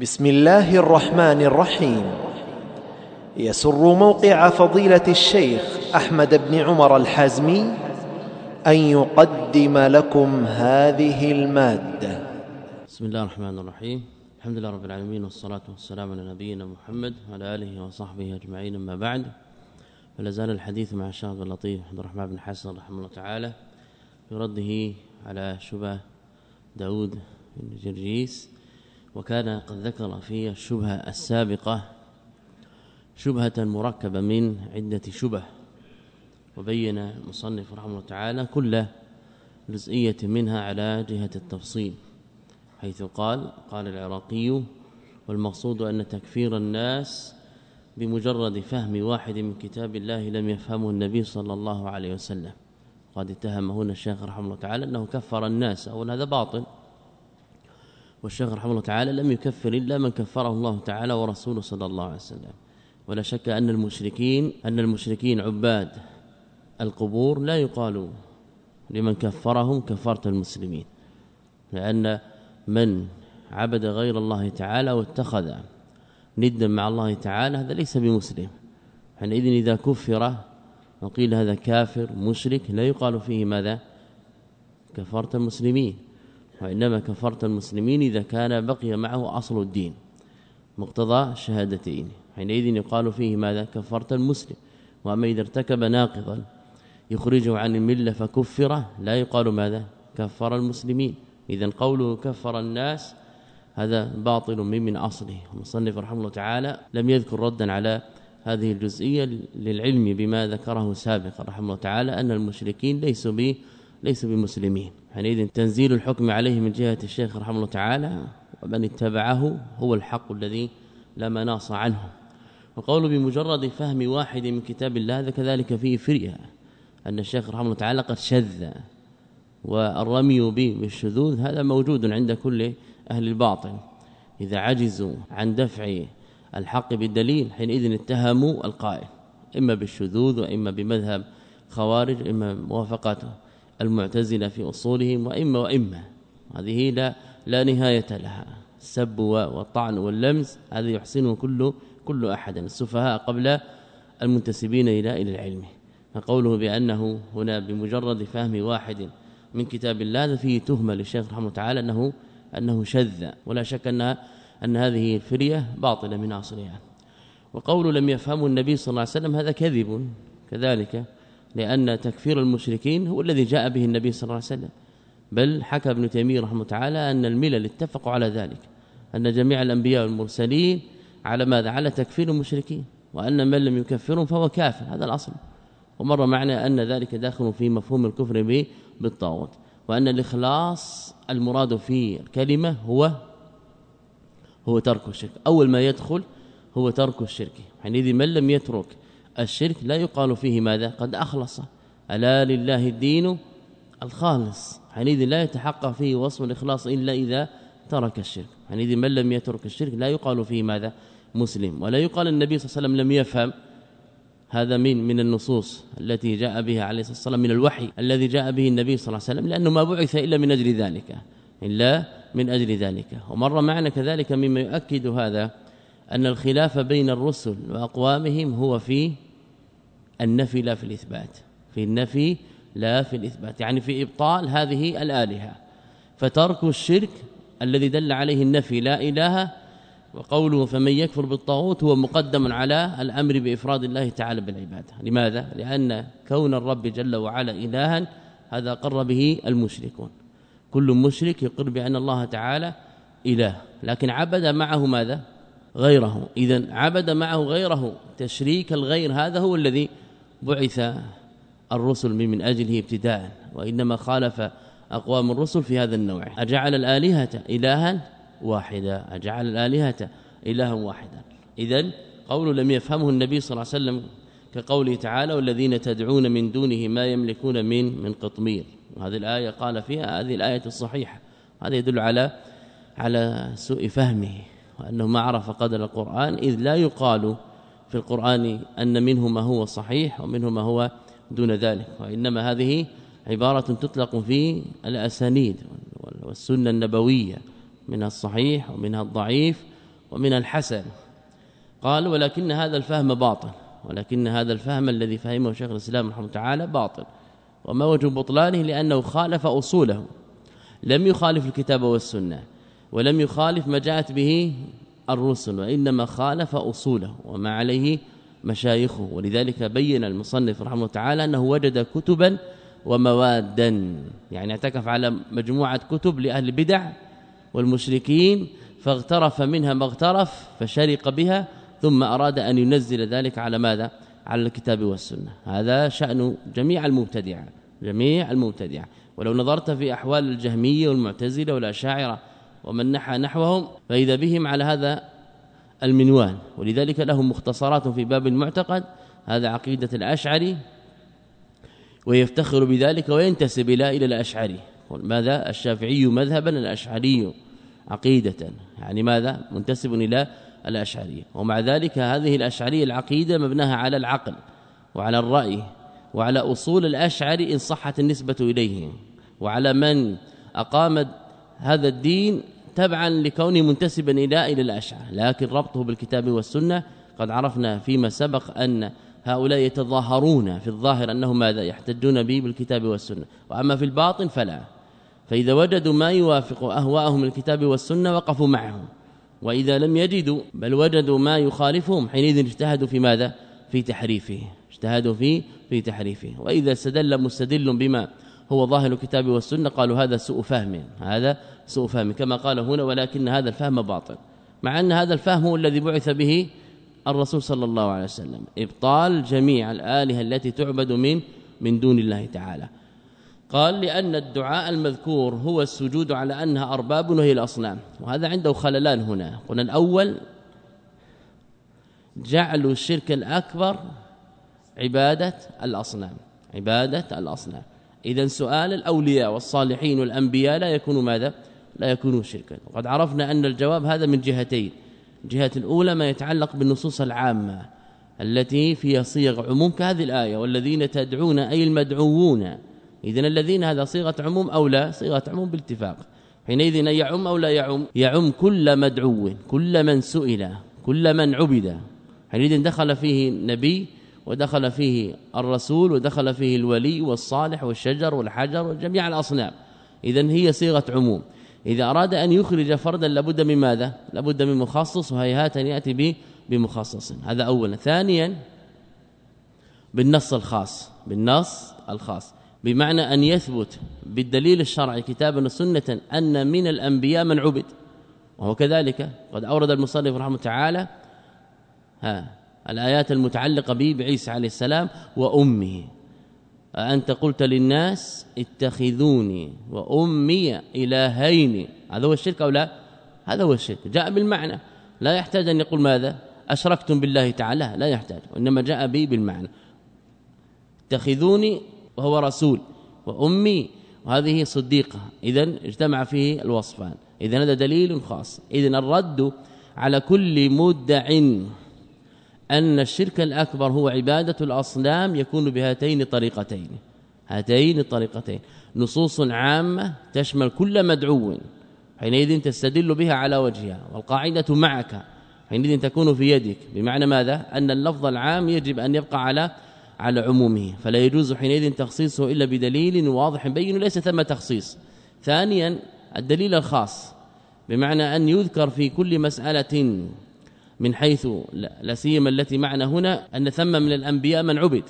بسم الله الرحمن الرحيم. يسر موقع فضيلة الشيخ أحمد بن عمر الحازمي أن يقدم لكم هذه المادة. بسم الله الرحمن الرحيم. الحمد لله رب العالمين والصلاة والسلام على نبينا محمد وعلى آله وصحبه أجمعين. أما بعد فلا زال الحديث مع الشيخ اللطيف عبد الرحمن بن حسن رحمه الله تعالى في رده على شبه داود بن جرجيس. وكان قد ذكر في الشبهة السابقة شبهة مركبة من عدة شبه وبين المصنف رحمه الله تعالى كل جزئية منها على جهة التفصيل حيث قال قال العراقي والمقصود أن تكفير الناس بمجرد فهم واحد من كتاب الله لم يفهمه النبي صلى الله عليه وسلم قد اتهم هنا الشيخ رحمه الله تعالى أنه كفر الناس اولا هذا باطل. والشيخ رحمه الله تعالى لم يكفر إلا من كفره الله تعالى ورسوله صلى الله عليه وسلم. ولا شك أن المشركين أن المشركين عباد القبور لا يقال لمن كفرهم كفرت المسلمين لأن من عبد غير الله تعالى واتخذ ندا مع الله تعالى هذا ليس بمسلم. حينئذ إذا كفر وقيل هذا كافر مشرك لا يقال فيه ماذا؟ كفرت المسلمين. وإنما كفرت المسلمين إذا كان بقي معه أصل الدين مقتضى الشهادتين حينئذ يقال فيه ماذا؟ كفرت المسلم. وأما إذا ارتكب ناقضا يخرجه عن الملة فكفر لا يقال ماذا؟ كفر المسلمين. إذا قوله كفر الناس هذا باطل من من أصله. المصنف رحمه الله تعالى لم يذكر ردا على هذه الجزئية للعلم بما ذكره سابقا رحمه الله تعالى أن المشركين ليسوا به ليسوا بمسلمين. حينئذ تنزيل الحكم عليه من جهة الشيخ رحمه الله تعالى ومن اتبعه هو الحق الذي لا مناص عنه. وقول بمجرد فهم واحد من كتاب الله هذا كذلك فيه فرية أن الشيخ رحمه الله تعالى قد شذ والرمي به بالشذوذ هذا موجود عند كل أهل الباطل. إذا عجزوا عن دفع الحق بالدليل حينئذ اتهموا القائل إما بالشذوذ وإما بمذهب خوارج إما موافقة المعتزلة في أصولهم وإما وإما. هذه لا لا نهاية لها. السب والطعن واللمز هذا يحسنه كل كل أحد. السفهاء قبل المنتسبين إلى إلى العلم. فقوله بأنه هنا بمجرد فهم واحد من كتاب الله هذا فيه تهمة للشيخ رحمه الله تعالى أنه أنه شذ. ولا شك أن أن هذه الفرية باطلة من أصلها. وقول لم يفهمه النبي صلى الله عليه وسلم هذا كذب. كذلك لأن تكفير المشركين هو الذي جاء به النبي صلى الله عليه وسلم. بل حكى ابن تيمية رحمه تعالى أن الملل اتفقوا على ذلك أن جميع الأنبياء والمرسلين على ماذا؟ على تكفير المشركين وأن من لم يكفرهم فهو كافر هذا الأصل. ومر معنا أن ذلك داخل في مفهوم الكفر بالطاغوت وأن الإخلاص المراد في الكلمة هو هو ترك الشرك. أول ما يدخل هو ترك الشرك. حينئذ من لم يترك الشرك لا يقال فيه ماذا؟ قد أخلص. ألا لله الدين الخالص. حينئذ لا يتحقق فيه وصف الإخلاص إلا إذا ترك الشرك. حينئذ من لم يترك الشرك لا يقال فيه ماذا؟ مسلم. ولا يقال النبي صلى الله عليه وسلم لم يفهم. هذا من من النصوص التي جاء بها عليه الصلاة والسلام من الوحي الذي جاء به النبي صلى الله عليه وسلم لأنه ما بعث إلا من أجل ذلك إلا من أجل ذلك. ومر معنا كذلك مما يؤكد هذا أن الخلاف بين الرسل وأقوامهم هو في النفي لا في الإثبات. في النفي لا في الإثبات. يعني في إبطال هذه الآلهة. فترك الشرك الذي دل عليه النفي لا إله وقوله فمن يكفر بالطاغوت هو مقدم على الأمر بإفراد الله تعالى بالعبادة. لماذا؟ لأن كون الرب جل وعلا إلها هذا قر به المشركون. كل مشرك يقر بأن الله تعالى إله. لكن عبد معه ماذا؟ غيره. اذا عبد معه غيره. تشريك الغير هذا هو الذي بعث الرسل من أجله ابتداء وإنما خالف أقوام الرسل في هذا النوع. أجعل الآلهة إلها واحدا أجعل الآلهة إلها واحدا. اذا قول لم يفهمه النبي صلى الله عليه وسلم كقوله تعالى والذين تدعون من دونه ما يملكون من من قطمير. وهذه الآية قال فيها هذه الآية الصحيحة. هذا يدل على على سوء فهمه وأنه ما عرف قدر القرآن إذ لا يقال في القرآن أن منه ما هو صحيح ومنه ما هو دون ذلك وإنما هذه عبارة تطلق في الأسانيد والسنة النبوية منها الصحيح ومنها الضعيف ومن الحسن. قال ولكن هذا الفهم باطل ولكن هذا الفهم الذي فهمه شيخ الإسلام رحمه تعالى باطل وما وجه بطلانه؟ لأنه خالف أصوله لم يخالف الكتاب والسنة ولم يخالف ما جاءت به الرسل وإنما خالف أصوله وما عليه مشايخه. ولذلك بين المصنف رحمه الله تعالى أنه وجد كتبا وموادا. يعني اعتكف على مجموعة كتب لأهل البدع والمشركين فاغترف منها ما اغترف فشرق بها ثم أراد أن ينزل ذلك على ماذا؟ على الكتاب والسنة. هذا شأن جميع المبتدعة جميع المبتدعة. ولو نظرت في أحوال الجهمية والمعتزلة والأشاعرة ومن نحى نحوهم فإذا بهم على هذا المنوال ولذلك لهم مختصرات في باب المعتقد هذا عقيدة الأشعري ويفتخر بذلك وينتسب إلى إلى الأشعري. ماذا؟ الشافعي مذهبا الأشعري عقيدة. يعني ماذا؟ منتسب إلى الاشعريه ومع ذلك هذه الأشعرية العقيدة مبناها على العقل وعلى الرأي وعلى أصول الأشعري إن صحت النسبة اليه وعلى من اقام هذا الدين تبعا لكونه منتسبا إلى إلى الاشعر لكن ربطه بالكتاب والسنة قد عرفنا فيما سبق أن هؤلاء يتظاهرون في الظاهر أنهم ماذا يحتجون به بالكتاب والسنة وأما في الباطن فلا. فإذا وجدوا ما يوافق أهواءهم الكتاب والسنة وقفوا معهم وإذا لم يجدوا بل وجدوا ما يخالفهم حينئذ اجتهدوا في ماذا؟ في تحريفه اجتهدوا في في تحريفه. وإذا استدل مستدل بما هو ظاهر الكتاب والسنة قالوا هذا سوء فهم هذا سوء فهم. كما قال هنا ولكن هذا الفهم باطل. مع أن هذا الفهم هو الذي بعث به الرسول صلى الله عليه وسلم. ابطال جميع الآلهة التي تعبد من من دون الله تعالى. قال لأن الدعاء المذكور هو السجود على أنها أرباب وهي الأصنام. وهذا عنده خللان هنا. قلنا الأول جعل الشرك الأكبر عبادة الأصنام. عبادة الأصنام. إذا سؤال الأولياء والصالحين والأنبياء لا يكون ماذا؟ لا يكون شركا. وقد عرفنا أن الجواب هذا من جهتين. الجهة الأولى ما يتعلق بالنصوص العامة التي فيها صيغ عموم كهذه الآية والذين تدعون أي المدعوون. اذا الذين هذا صيغة عموم أو لا؟ صيغة عموم باتفاق حينئذ يعم أو لا يعم؟ يعم كل مدعو كل من سئل كل من عبد. حينئذ دخل فيه النبي ودخل فيه الرسول ودخل فيه الولي والصالح والشجر والحجر وجميع الأصنام. اذا هي صيغة عموم. إذا أراد أن يخرج فردا لابد من ماذا؟ لابد من مخصص وهيهات أن يأتي به بمخصص. هذا اولا. ثانيا بالنص الخاص. بالنص الخاص. بمعنى أن يثبت بالدليل الشرعي كتابا وسنة أن من الأنبياء من عبد. وهو كذلك. قد أورد المصنف رحمه تعالى. ها الآيات المتعلقة به بعيسى عليه السلام وأمه. أنت قلت للناس اتخذوني وأمي إلهين. هذا هو الشرك أو لا؟ هذا هو الشرك. جاء بالمعنى. لا يحتاج أن يقول ماذا؟ أشركتم بالله تعالى. لا يحتاج. وإنما جاء به بالمعنى. اتخذوني وهو رسول وأمي. وهذه صديقة. اذا اجتمع فيه الوصفان. اذا هذا دليل خاص. اذا الرد على كل مدع. أن الشرك الأكبر هو عبادة الأصنام يكون بهاتين الطريقتين. هاتين الطريقتين. نصوص عامة تشمل كل مدعو. حينئذ تستدل بها على وجهها والقاعدة معك. حينئذ تكون في يدك. بمعنى ماذا؟ أن اللفظ العام يجب أن يبقى على على عمومه. فلا يجوز حينئذ تخصيصه إلا بدليل واضح بين ليس ثم تخصيص. ثانيا الدليل الخاص. بمعنى أن يذكر في كل مسألة من حيث لا سيما التي معنا هنا أن ثم من الأنبياء من عبد.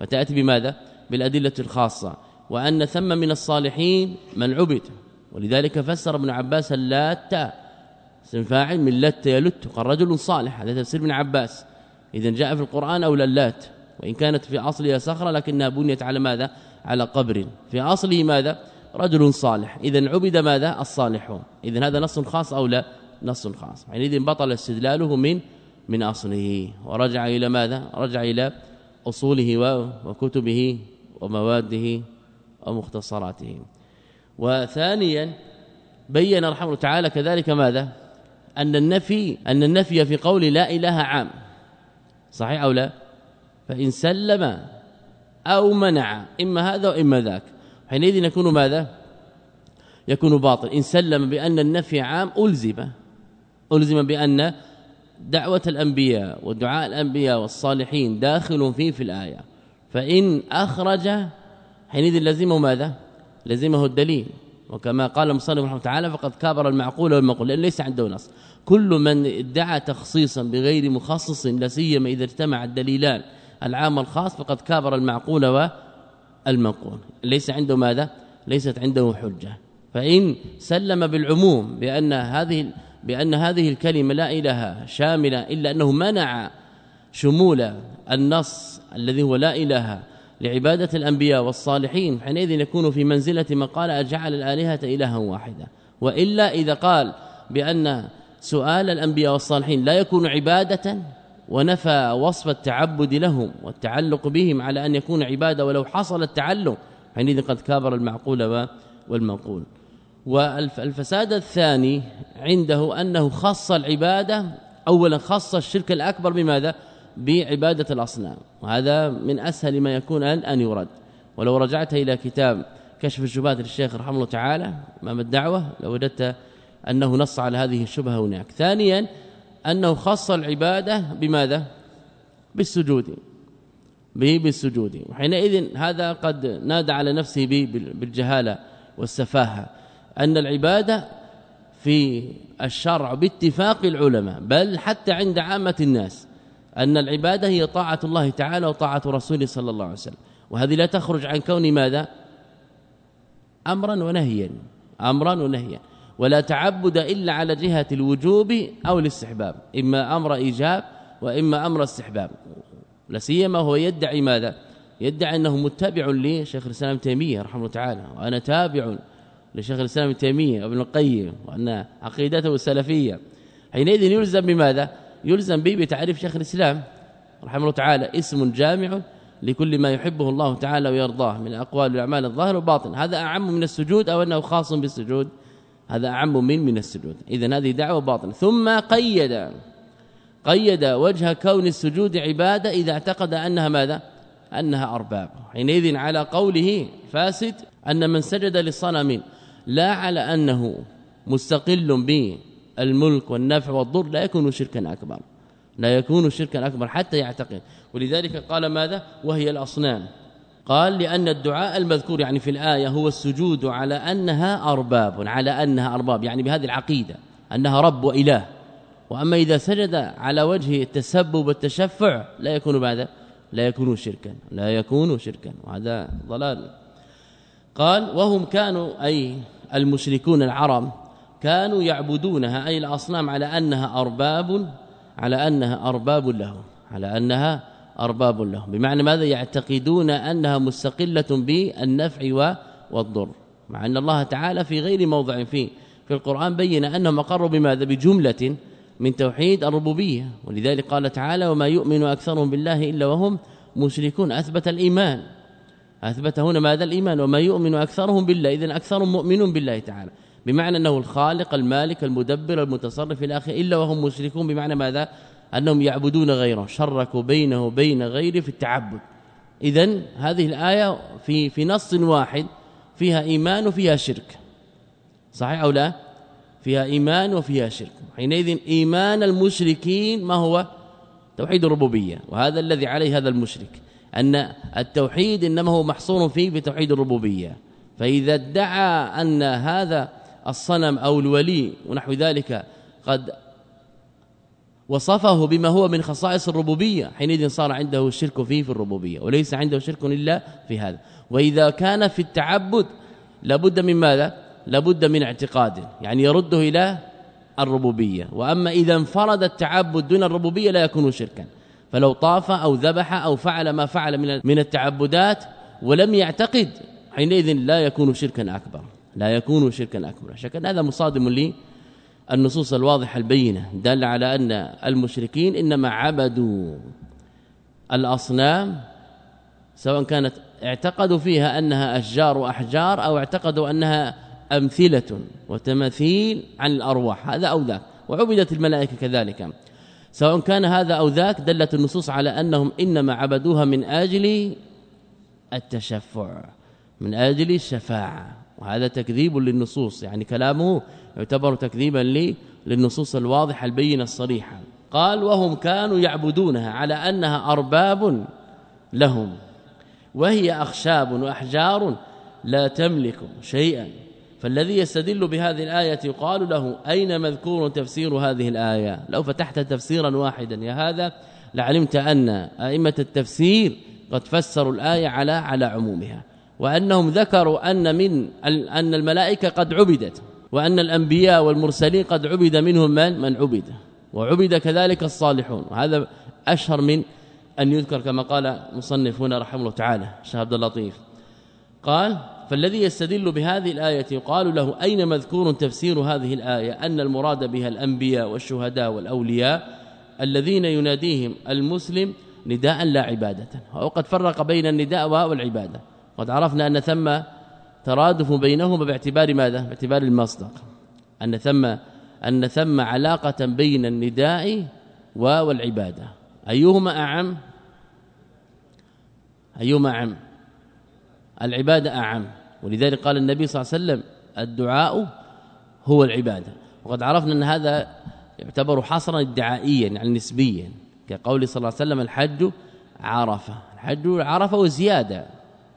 فتأتي بماذا؟ بالأدلة الخاصة. وأن ثم من الصالحين من عبد. ولذلك فسر ابن عباس اللات اسم فاعل من لت يلت قال رجل صالح هذا تفسير ابن عباس. إذا جاء في القرآن أو للات وإن كانت في أصلها صخرة لكنها بنيت على ماذا؟ على قبر. في أصله ماذا؟ رجل صالح. إذا عبد ماذا؟ الصالحون. إذا هذا نص خاص أو لا؟ نص خاص حينئذ بطل استدلاله من من أصله. ورجع إلى ماذا؟ رجع إلى أصوله وكتبه ومواده ومختصراته. وثانيا بين رحمه تعالى كذلك ماذا؟ أن النفي أن النفي في قول لا إله عام. صحيح أو لا؟ فإن سلم أو منع إما هذا وإما ذاك. حينئذ يكون ماذا؟ يكون باطل. إن سلم بأن النفي عام ألزم. ألزم بأن دعوة الأنبياء ودعاء الأنبياء والصالحين داخل فيه في الآية. فإن أخرج حينئذ لزمه ماذا؟ لزمه الدليل. وكما قال المصنف رحمه تعالى فقد كابر المعقول والمقول لأن ليس عنده نص. كل من ادعى تخصيصا بغير مخصص لا سيما إذا اجتمع الدليلان العام والخاص فقد كابر المعقول والمنقول. ليس عنده ماذا؟ ليست عنده حجة. فإن سلم بالعموم بأن هذه بأن هذه الكلمة لا إله شاملة إلا أنه منع شمول النص الذي هو لا إله لعبادة الأنبياء والصالحين حينئذ يكون في منزلة من قال أجعل الآلهة إلها واحدة. وإلا إذا قال بأن سؤال الأنبياء والصالحين لا يكون عبادة ونفى وصف التعبد لهم والتعلق بهم على أن يكون عبادة ولو حصل التعلق حينئذ قد كابر المعقول والمنقول. والفساد الثاني عنده أنه خص العبادة اولا خص الشرك الأكبر بماذا؟ بعبادة الأصنام. وهذا من أسهل ما يكون أن يرد ولو رجعت إلى كتاب كشف الشبهات للشيخ رحمه الله تعالى امام الدعوه لوجدت أنه نص على هذه الشبهة هناك. ثانيا أنه خص العبادة بماذا؟ بالسجود. به بالسجود. وحينئذ هذا قد نادى على نفسه بالجهالة والسفاهة. أن العبادة في الشرع باتفاق العلماء بل حتى عند عامة الناس أن العبادة هي طاعة الله تعالى وطاعة رسوله صلى الله عليه وسلم. وهذه لا تخرج عن كون ماذا؟ أمرا ونهيا أمرا ونهيا. ولا تعبد إلا على جهة الوجوب أو الاستحباب إما أمر إيجاب وإما أمر استحباب. لا سيما هو يدعي ماذا؟ يدعي أنه متبع لشيخ الإسلام تيمية رحمه الله تعالى وأنا تابع لشيخ الإسلام ابن تيمية وابن القيم وأن عقيدته السلفية. حينئذ يلزم بماذا؟ يلزم به بتعريف شيخ الإسلام رحمه الله تعالى اسم جامع لكل ما يحبه الله تعالى ويرضاه من الأقوال والأعمال الظاهر والباطن هذا أعم من السجود أو أنه خاص بالسجود؟ هذا أعم من من السجود. اذا هذه دعوة باطنة. ثم قيد قيد وجه كون السجود عبادة إذا اعتقد أنها ماذا؟ أنها أرباب. حينئذ على قوله فاسد أن من سجد للصنم لا على أنه مستقل بالملك والنفع والضر لا يكون شركا أكبر لا يكون شركا أكبر حتى يعتقد ولذلك قال ماذا؟ وهي الأصنام. قال لأن الدعاء المذكور يعني في الآية هو السجود على أنها أرباب على أنها أرباب يعني بهذه العقيدة أنها رب وإله. وأما إذا سجد على وجه التسبب والتشفع لا يكون ماذا؟ لا يكون شركا لا يكون شركا. وهذا ضلال. قال وهم كانوا أي المشركون العرب كانوا يعبدونها أي الأصنام على أنها أرباب على أنها أرباب لهم على أنها أرباب لهم. بمعنى ماذا؟ يعتقدون أنها مستقلة بالنفع والضر. مع أن الله تعالى في غير موضع فيه. في القرآن بين أنهم أقروا بماذا؟ بجملة من توحيد الربوبية. ولذلك قال تعالى وما يؤمن أكثرهم بالله إلا وهم مشركون. أثبت الإيمان. أثبت هنا ماذا؟ الإيمان. وما يؤمن أكثرهم بالله. اذا أكثرهم مؤمنون بالله تعالى. بمعنى أنه الخالق المالك المدبر المتصرف إلى آخره إلا وهم مشركون. بمعنى ماذا؟ أنهم يعبدون غيره. شركوا بينه وبين غيره في التعبد. اذا هذه الآية في في نص واحد فيها إيمان وفيها شرك. صحيح أو لا؟ فيها إيمان وفيها شرك. حينئذ إيمان المشركين ما هو؟ توحيد الربوبية. وهذا الذي عليه هذا المشرك. أن التوحيد إنما هو محصور فيه بتوحيد الربوبية. فإذا ادعى أن هذا الصنم أو الولي ونحو ذلك قد وصفه بما هو من خصائص الربوبية حينئذ صار عنده الشرك فيه في الربوبية وليس عنده شرك إلا في هذا. وإذا كان في التعبد لابد من ماذا؟ لابد من اعتقاد يعني يرده إلى الربوبية. وأما إذا انفرد التعبد دون الربوبية لا يكون شركا. فلو طاف أو ذبح أو فعل ما فعل من من التعبدات ولم يعتقد حينئذ لا يكون شركا أكبر لا يكون شركا أكبر. شكل هذا مصادم لي النصوص الواضحة البينة دل على أن المشركين إنما عبدوا الأصنام سواء كانت اعتقدوا فيها أنها أشجار وأحجار أو اعتقدوا أنها أمثلة وتماثيل عن الأرواح. هذا أو ذاك. وعبدت الملائكة كذلك. سواء كان هذا أو ذاك دلت النصوص على أنهم إنما عبدوها من أجل التشفع من أجل الشفاعة. وهذا تكذيب للنصوص يعني كلامه يعتبر تكذيبا للنصوص الواضحة البينة الصريحة. قال وهم كانوا يعبدونها على أنها أرباب لهم وهي أخشاب وأحجار لا تملك شيئا. فالذي يستدل بهذه الآية يقال له أين مذكور تفسير هذه الآية؟ لو فتحت تفسيرا واحدا يا هذا لعلمت أن أئمة التفسير قد فسروا الآية على على عمومها. وأنهم ذكروا أن من أن الملائكة قد عبدت وأن الأنبياء والمرسلين قد عبد منهم من؟ من عبد. وعبد كذلك الصالحون. وهذا أشهر من أن يذكر كما قال مصنف هنا رحمه الله تعالى الشيخ عبد اللطيف. قال فالذي يستدل بهذه الآية يقال له أين مذكور تفسير هذه الآية؟ أن المراد بها الأنبياء والشهداء والأولياء الذين يناديهم المسلم نداء لا عبادة. وقد فرق بين النداء والعبادة. قد عرفنا أن ثم ترادف بينهما باعتبار ماذا؟ باعتبار المصدق أن ثم أن ثم علاقة بين النداء والعبادة. أيهما أعم؟ أيهما أعم؟ العبادة أعم. ولذلك قال النبي صلى الله عليه وسلم الدعاء هو العبادة. وقد عرفنا أن هذا يعتبر حصرا ادعائيا يعني نسبيا. كقول صلى الله عليه وسلم الحج عرفة. الحج عرفة وزيادة.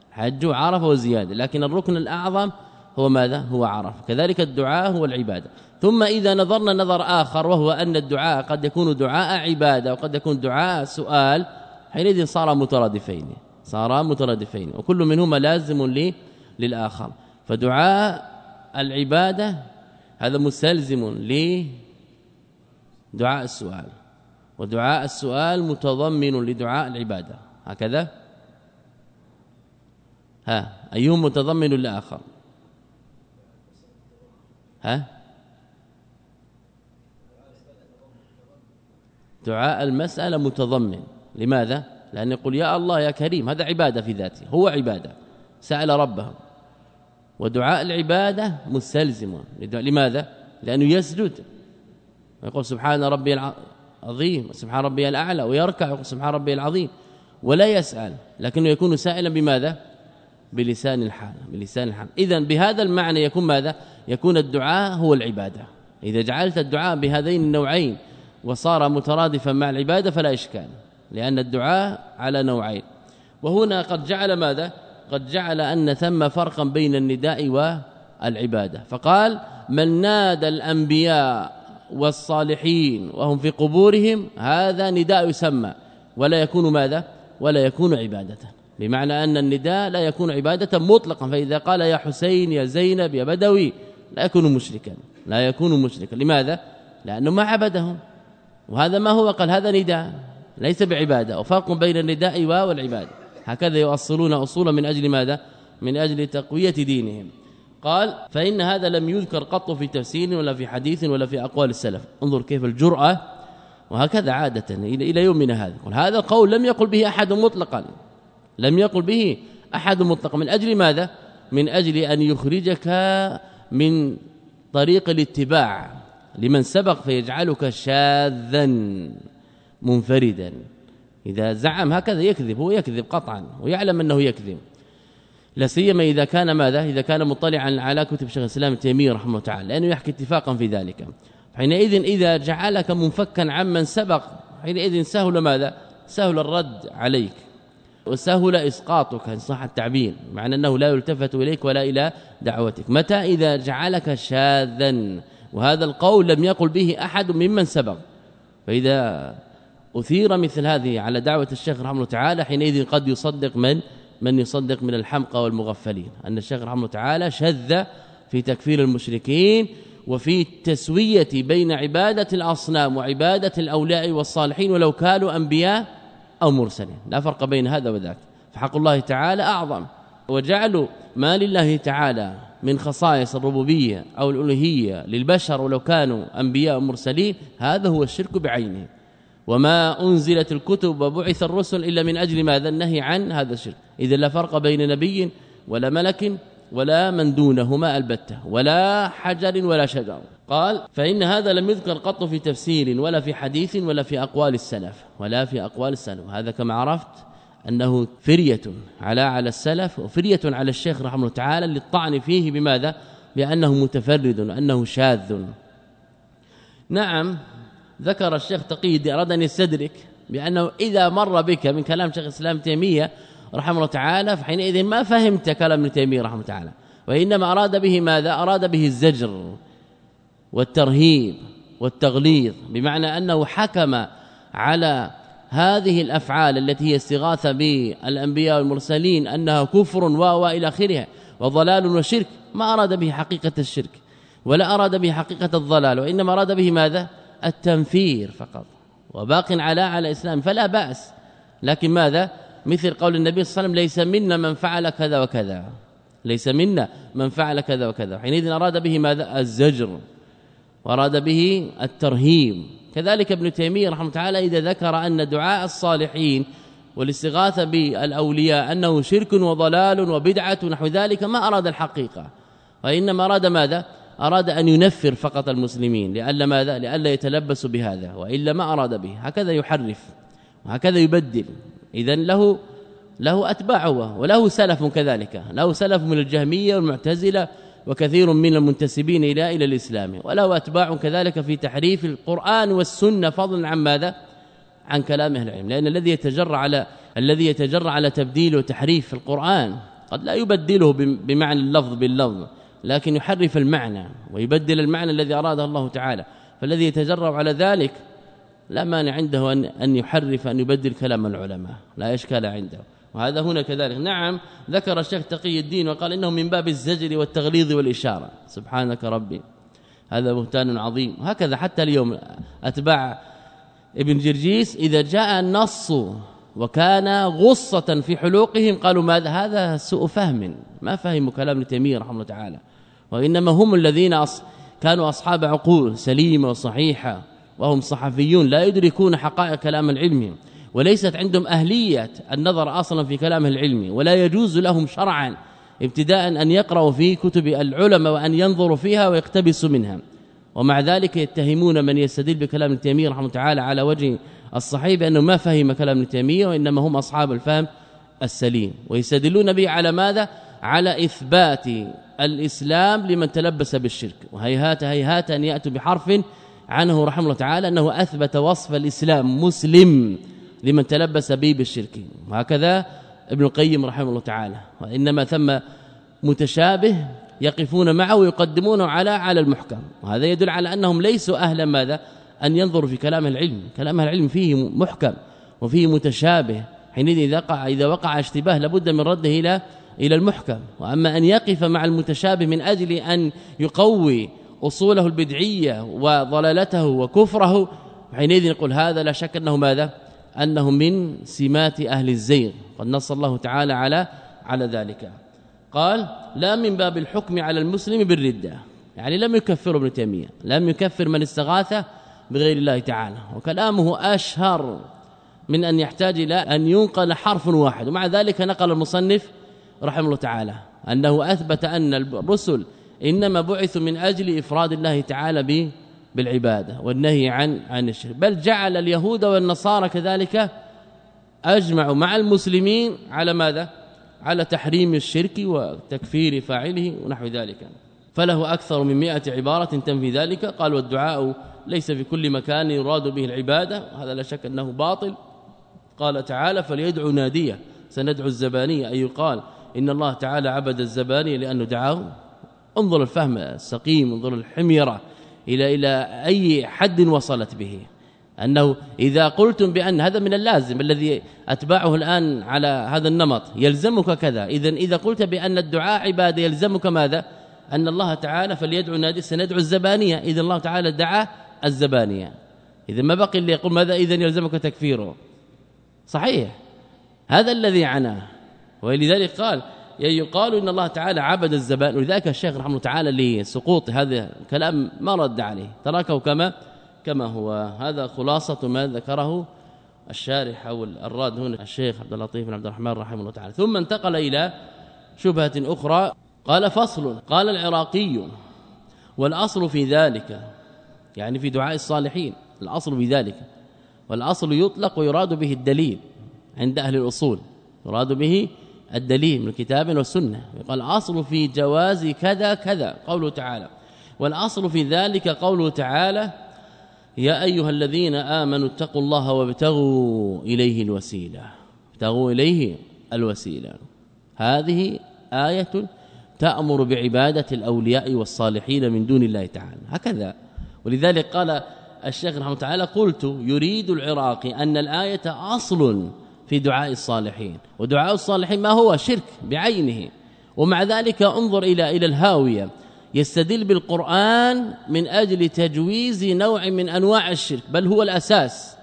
الحج عرفة وزيادة. لكن الركن الأعظم هو ماذا؟ هو عرفة. كذلك الدعاء هو العبادة. ثم إذا نظرنا نظر آخر وهو أن الدعاء قد يكون دعاء عبادة وقد يكون دعاء سؤال حينئذ صار مترادفين. صار مترادفين وكل منهما لازم لي للآخر. فدعاء العبادة هذا مستلزم لدعاء السؤال ودعاء السؤال متضمن لدعاء العبادة. هكذا؟ ها ايهم متضمن للآخر؟ ها؟ دعاء المسألة متضمن. لماذا؟ لأن يقول يا الله يا كريم هذا عبادة في ذاته هو عبادة. سأل ربه ودعاء العبادة مستلزم. لماذا؟ لأنه يسجد. ويقول سبحان ربي العظيم سبحان ربي الأعلى ويركع ويقول سبحان ربي العظيم ولا يسأل لكنه يكون سائلا بماذا؟ بلسان الحال بلسان الحال. اذا بهذا المعنى يكون ماذا؟ يكون الدعاء هو العبادة. إذا جعلت الدعاء بهذين النوعين وصار مترادفا مع العبادة فلا إشكال. لأن الدعاء على نوعين. وهنا قد جعل ماذا؟ قد جعل أن ثم فرقا بين النداء والعبادة. فقال من نادى الأنبياء والصالحين وهم في قبورهم هذا نداء يسمى ولا يكون ماذا؟ ولا يكون عبادة. بمعنى أن النداء لا يكون عبادة مطلقا. فإذا قال يا حسين يا زينب يا بدوي لا يكون مشركا. لا يكون مشركا. لماذا؟ لأنه ما عبدهم. وهذا ما هو؟ قال هذا نداء. ليس بعبادة. وفرق بين النداء والعبادة. هكذا يؤصلون أصولا من أجل ماذا؟ من أجل تقوية دينهم. قال فإن هذا لم يذكر قط في تفسير ولا في حديث ولا في أقوال السلف. انظر كيف الجرأة. وهكذا عادة إلى يومنا هذا. هذا القول لم يقل به أحد مطلقا. لم يقل به أحد مطلقا. من أجل ماذا؟ من أجل أن يخرجك من طريق الاتباع. لمن سبق فيجعلك شاذا. منفردا. إذا زعم هكذا يكذب هو يكذب قطعا ويعلم أنه يكذب. لا سيما إذا كان ماذا؟ إذا كان مطلعا على كتب شيخ الإسلام تيمية رحمه الله تعالى لأنه يحكي اتفاقا في ذلك. حينئذ إذا جعلك منفكا عمن سبق حينئذ سهل ماذا؟ سهل الرد عليك وسهل إسقاطك إن صح التعبير معنى أنه لا يلتفت إليك ولا إلى دعوتك. متى؟ إذا جعلك شاذا وهذا القول لم يقل به أحد ممن سبق. فإذا أثير مثل هذه على دعوة الشيخ رحمه الله تعالى حينئذ قد يصدق من؟ من يصدق من الحمقى والمغفلين. أن الشيخ رحمه الله تعالى شذ في تكفير المشركين وفي التسوية بين عبادة الأصنام وعبادة الأولياء والصالحين ولو كانوا أنبياء أو مرسلين. لا فرق بين هذا وذاك. فحق الله تعالى أعظم. وجعلوا ما لله تعالى من خصائص الربوبية أو الألوهية للبشر ولو كانوا أنبياء مرسلين هذا هو الشرك بعينه. وما أنزلت الكتب وبعث الرسل إلا من أجل ماذا؟ النهي عن هذا الشرك. اذا لا فرق بين نبي ولا ملك ولا من دونهما البتة ولا حجر ولا شجر. قال فإن هذا لم يذكر قط في تفسير ولا في حديث ولا في أقوال السلف ولا في أقوال السلف. هذا كما عرفت أنه فرية على على السلف وفرية على الشيخ رحمه الله تعالى للطعن فيه بماذا؟ بأنه متفرد وأنه شاذ. نعم ذكر الشيخ تقي اراد ان يستدرك بأنه إذا مر بك من كلام شيخ الإسلام تيمية رحمه الله تعالى فحينئذ ما فهمت كلام ابن تيمية رحمه الله تعالى. وإنما أراد به ماذا؟ أراد به الزجر والترهيب والتغليظ بمعنى أنه حكم على هذه الأفعال التي هي استغاثة بالأنبياء والمرسلين أنها كفر و إلى اخره وضلال وشرك. ما أراد به حقيقة الشرك ولا أراد به حقيقة الضلال وإنما أراد به ماذا؟ التنفير فقط وباق على على الإسلام فلا بأس. لكن ماذا؟ مثل قول النبي صلى الله عليه وسلم ليس منا من فعل كذا وكذا. ليس منا من فعل كذا وكذا. حينئذ أراد به ماذا؟ الزجر. وأراد به الترهيب. كذلك ابن تيمية رحمه الله تعالى إذا ذكر أن دعاء الصالحين والاستغاثة بالأولياء أنه شرك وضلال وبدعة ونحو ذلك ما أراد الحقيقة. وإنما أراد ماذا؟ أراد أن ينفر فقط المسلمين لئلا ماذا؟ لئلا يتلبسوا بهذا وإلا ما أراد به. هكذا يحرف وهكذا يبدل. اذا له له اتباعه وله سلف كذلك. له سلف من الجهمية والمعتزلة وكثير من المنتسبين إلى إلى الإسلام. وله أتباع كذلك في تحريف القرآن والسنة. فضلا عن ماذا؟ عن كلام أهل العلم. لأن الذي يتجرع على الذي يتجرع على تبديل وتحريف القرآن قد لا يبدله بمعنى اللفظ باللفظ. لكن يحرف المعنى ويبدل المعنى الذي أراده الله تعالى. فالذي يتجرع على ذلك لا مانع عنده ان أن يحرف أن يبدل كلام العلماء. لا إشكال عنده. وهذا هنا كذلك. نعم ذكر الشيخ تقي الدين وقال إنه من باب الزجر والتغليظ والإشارة. سبحانك ربي. هذا بهتان عظيم. هكذا حتى اليوم أتباع ابن جرجيس إذا جاء النص وكان غصة في حلوقهم قالوا ماذا؟ هذا سوء فهم. ما فهموا كلام ابن تيمية رحمه الله تعالى. وإنما هم الذين. كانوا أصحاب عقول سليمة وصحيحة وهم صحفيون لا يدركون حقائق كلام العلم وليست عندهم أهلية النظر أصلا في كلامه العلمي ولا يجوز لهم شرعا ابتداء أن يقرأوا في كتب العلماء وأن ينظروا فيها ويقتبسوا منها ومع ذلك يتهمون من يستدل بكلام ابن تيمية رحمه تعالى على وجه الصحيح بأنه ما فهم كلام ابن تيمية وإنما هم أصحاب الفهم السليم ويستدلون به على ماذا على إثبات الإسلام لمن تلبس بالشرك. وهيهات هيهات أن يأتوا بحرف عنه رحمه الله تعالى أنه أثبت وصف الإسلام مسلم لمن تلبس به بالشرك. وهكذا ابن القيم رحمه الله تعالى. وإنما ثم متشابه يقفون معه ويقدمونه على على المحكم. وهذا يدل على أنهم ليسوا أهلا ماذا؟ أن ينظروا في كلام العلم. كلام العلم فيه محكم وفيه متشابه. حينئذ إذا وقع إذا وقع اشتباه لابد من رده إلى إلى المحكم. وأما أن يقف مع المتشابه من أجل أن يقوي أصوله البدعية وضلالته وكفره حينئذ نقول هذا لا شك أنه ماذا؟ أنه من سمات أهل الزيغ. قد نص الله تعالى على على ذلك. قال لا من باب الحكم على المسلم بالردة. يعني لم يكفر ابن تيمية لم يكفر من استغاث بغير الله تعالى. وكلامه أشهر من أن يحتاج إلى أن ينقل حرف واحد. ومع ذلك نقل المصنف رحمه الله تعالى أنه أثبت أن الرسل إنما بعثوا من أجل إفراد الله تعالى بالعبادة والنهي عن عن الشرك. بل جعل اليهود والنصارى كذلك أجمعوا مع المسلمين على ماذا؟ على تحريم الشرك وتكفير فاعله ونحو ذلك. فله أكثر من مئة عبارة تنفي ذلك. قال والدعاء ليس في كل مكان يراد به العبادة هذا لا شك أنه باطل. قال تعالى فليدعو نادية. سندعو الزبانية أي يقال إن الله تعالى عبد الزبانية لأنه دعاه. انظر الفهم السقيم انظر الحميرة إلى إلى أي حد وصلت به. أنه إذا قلتم بأن هذا من اللازم الذي اتباعه الآن على هذا النمط يلزمك كذا. اذا إذا قلت بأن الدعاء عبادة يلزمك ماذا؟ أن الله تعالى فليدعو نادي سندعو الزبانية. اذا الله تعالى دعا الزبانية. اذا ما بقي اللي يقول ماذا؟ اذا يلزمك تكفيره. صحيح. هذا الذي عناه ولذلك قال يقال إن الله تعالى عبد الزبان. ولذلك الشيخ رحمه الله تعالى لسقوط هذا الكلام ما رد عليه. تركه كما كما هو. هذا خلاصة ما ذكره الشارح أو الراد هنا الشيخ عبد اللطيف بن عبد الرحمن رحمه الله تعالى. ثم انتقل إلى شبهة أخرى. قال فصل. قال العراقي والأصل في ذلك يعني في دعاء الصالحين الأصل في ذلك. والأصل يطلق ويراد به الدليل عند أهل الأصول يراد به الدليل من الكتاب والسنة. يقال الأصل في جواز كذا كذا قوله تعالى. والأصل في ذلك قوله تعالى يا أيها الذين آمنوا اتقوا الله وابتغوا إليه الوسيلة. ابتغوا إليه الوسيلة. هذه آية تأمر بعبادة الأولياء والصالحين من دون الله تعالى. هكذا. ولذلك قال الشيخ رحمه الله تعالى قلت يريد العراقي أن الآية أصل في دعاء الصالحين. ودعاء الصالحين ما هو؟ شرك بعينه. ومع ذلك انظر إلى إلى الهاوية. يستدل بالقرآن من أجل تجويز نوع من أنواع الشرك بل هو الأساس.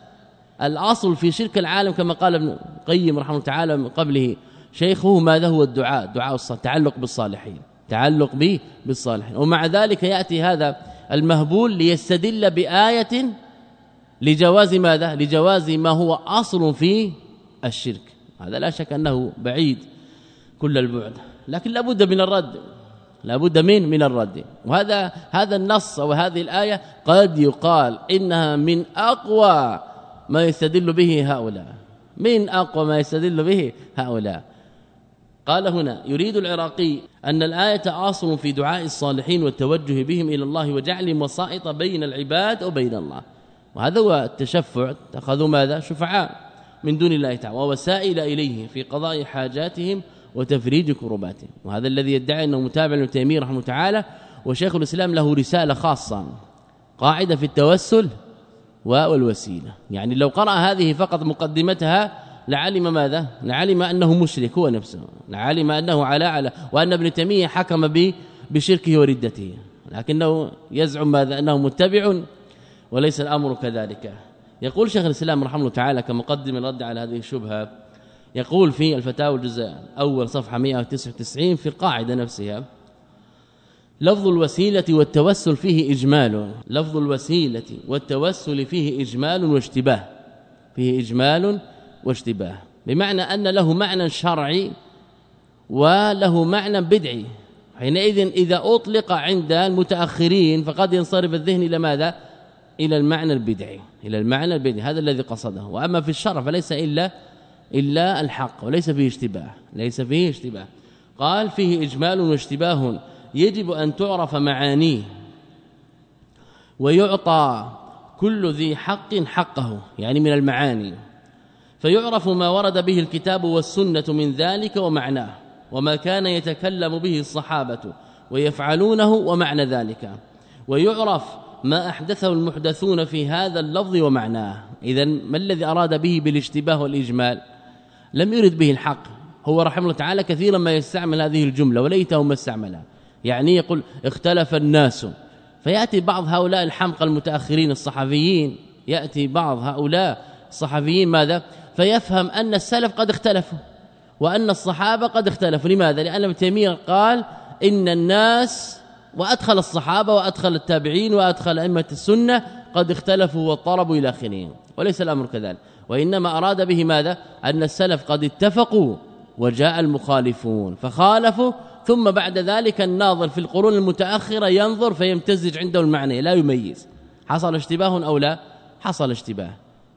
الأصل في شرك العالم كما قال ابن القيم رحمه الله تعالى من قبله شيخه ماذا هو الدعاء؟ دعاء الصالح تعلق بالصالحين. تعلق به بالصالحين. ومع ذلك يأتي هذا المهبول ليستدل بآية لجواز ماذا؟ لجواز ما هو أصل في الشرك. هذا لا شك أنه بعيد كل البعد لكن لابد من الرد لابد من من الرد. وهذا هذا النص أو هذه الآية قد يقال إنها من أقوى ما يستدل به هؤلاء من أقوى ما يستدل به هؤلاء. قال هنا يريد العراقي أن الآية أصل في دعاء الصالحين والتوجه بهم إلى الله وجعل وسائط بين العباد وبين الله. وهذا هو التشفع اتخذوا ماذا؟ شفعاء. من دون الله تعالى ووسائل إليه في قضاء حاجاتهم وتفريج كرباتهم. وهذا الذي يدعي أنه متابع لابن تيمية رحمه تعالى وشيخ الإسلام له رسالة خاصة قاعدة في التوسل والوسيلة يعني لو قرأ هذه فقط مقدمتها لعلم ماذا؟ لعلم أنه مشرك هو نفسه لعلم أنه على على وأن ابن تيمية حكم به بشركه وردته. لكنه يزعم ماذا؟ أنه متبع وليس الأمر كذلك. يقول شيخ الإسلام رحمه الله تعالى كمقدم الرد على هذه الشبهة يقول في الفتاوى الجزء الأول صفحة 199 في القاعدة نفسها لفظ الوسيلة والتوسل فيه إجمال لفظ الوسيلة والتوسل فيه إجمال واشتباه فيه إجمال واشتباه بمعنى أن له معنى شرعي وله معنى بدعي حينئذ إذا أطلق عند المتأخرين فقد ينصرف الذهن إلى ماذا؟ إلى المعنى البدعي إلى المعنى البدعي هذا الذي قصده. وأما في الشرع فليس إلا إلا الحق وليس فيه اشتباه ليس فيه اشتباه. قال فيه إجمال واشتباه. يجب أن تعرف معانيه ويعطى كل ذي حق حقه يعني من المعاني. فيعرف ما ورد به الكتاب والسنة من ذلك ومعناه وما كان يتكلم به الصحابة ويفعلونه ومعنى ذلك. ويعرف ما أحدثه المحدثون في هذا اللفظ ومعناه. اذا ما الذي أراد به بالاشتباه والإجمال؟ لم يرد به الحق. هو رحمه الله تعالى كثيرا ما يستعمل هذه الجملة وليته ما استعملها. يعني يقول اختلف الناس. فيأتي بعض هؤلاء الحمقى المتأخرين الصحفيين. يأتي بعض هؤلاء الصحفيين ماذا؟ فيفهم أن السلف قد اختلفوا وأن الصحابة قد اختلفوا. لماذا؟ لأن ابن تيمية قال إن الناس وأدخل الصحابة وأدخل التابعين وأدخل أئمة السنة قد اختلفوا واضطربوا إلى اخره وليس الأمر كذلك. وإنما أراد به ماذا؟ أن السلف قد اتفقوا وجاء المخالفون فخالفوا ثم بعد ذلك الناظر في القرون المتأخرة ينظر فيمتزج عنده المعنى لا يميز. حصل اشتباه أو لا؟ حصل اشتباه.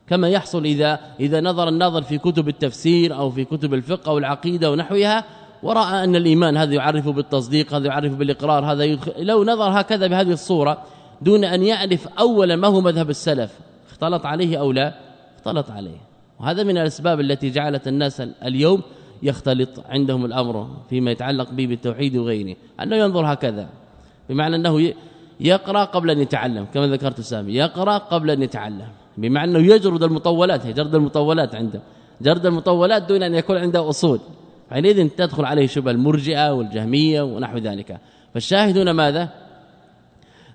كما يحصل إذا إذا نظر الناظر في كتب التفسير أو في كتب الفقه أو العقيدة ونحوها ورأى أن الإيمان هذا يعرف بالتصديق هذا يعرف بالإقرار هذا يدخل لو نظر هكذا بهذه الصورة دون أن يعرف أولا ما هو مذهب السلف اختلط عليه أو لا؟ اختلط عليه. وهذا من الأسباب التي جعلت الناس اليوم يختلط عندهم الأمر فيما يتعلق به بالتوحيد وغيره. أنه ينظر هكذا بمعنى أنه يقرأ قبل أن يتعلم كما ذكرت سامي يقرأ قبل أن يتعلم بمعنى أنه يجرد المطولات هي جرد المطولات عنده جرد المطولات دون أن يكون عنده أصول. حينئذ تدخل عليه شبه المرجئة والجهمية ونحو ذلك. فالشاهد هنا ماذا؟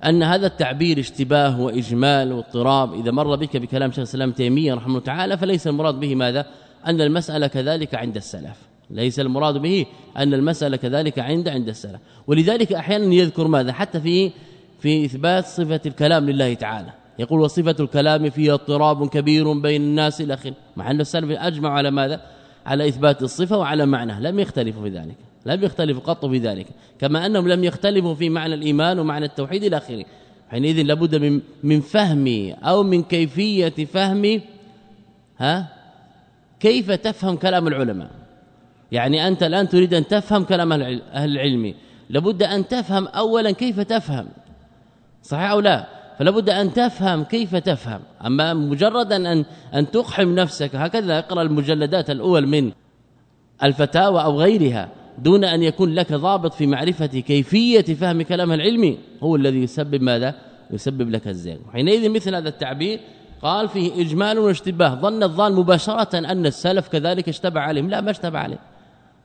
أن هذا التعبير اشتباه وإجمال واضطراب. إذا مر بك بكلام شيخ الإسلام تيمية رحمه الله تعالى فليس المراد به ماذا؟ أن المسألة كذلك عند السلف. ليس المراد به أن المسألة كذلك عند عند السلف. ولذلك أحيانا يذكر ماذا؟ حتى في في إثبات صفة الكلام لله تعالى. يقول وصفة الكلام فيها اضطراب كبير بين الناس إلى آخره. مع ان السلف أجمع على ماذا؟ على إثبات الصفة وعلى معناه. لم يختلفوا في ذلك. لم يختلفوا قط في ذلك. كما أنهم لم يختلفوا في معنى الإيمان ومعنى التوحيد إلى آخره. حينئذ لابد من من فهم أو من كيفية فهم ها كيف تفهم كلام العلماء. يعني أنت الآن تريد أن تفهم كلام أهل العلم. لابد أن تفهم اولا كيف تفهم. صحيح أو لا؟ فلا بد أن تفهم كيف تفهم. أما مجرد ان ان تقحم نفسك هكذا اقرا المجلدات الأول من الفتاوى أو غيرها دون أن يكون لك ضابط في معرفة كيفية فهم كلام العلمي هو الذي يسبب ماذا؟ يسبب لك الزيغ. حينئذ مثل هذا التعبير قال فيه إجمال واشتباه ظن الظان مباشرة أن السلف كذلك اشتبع عليهم. لا ما اشتبع عليهم.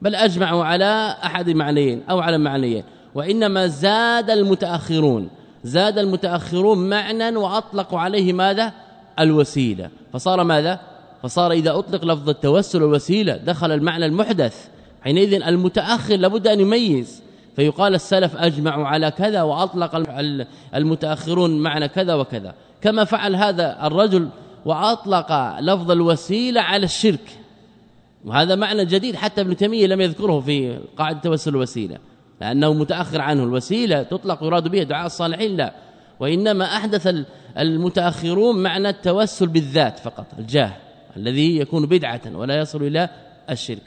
بل أجمعوا على أحد معنيين أو على معنيين. وإنما زاد المتأخرون. زاد المتأخرون معنى واطلقوا عليه ماذا؟ الوسيلة. فصار ماذا؟ فصار إذا أطلق لفظ التوسل والوسيلة دخل المعنى المحدث. حينئذ المتأخر لابد أن يميز. فيقال السلف أجمعوا على كذا وأطلق المتأخرون معنى كذا وكذا. كما فعل هذا الرجل وأطلق لفظ الوسيلة على الشرك. وهذا معنى جديد حتى ابن تيمية لم يذكره في قاعدة توسل الوسيله لأنه متأخر عنه. الوسيلة تطلق يراد بها دعاء الصالحين لا. وإنما أحدث المتأخرون معنى التوسل بالذات فقط الجاه الذي يكون بدعة ولا يصل إلى الشرك.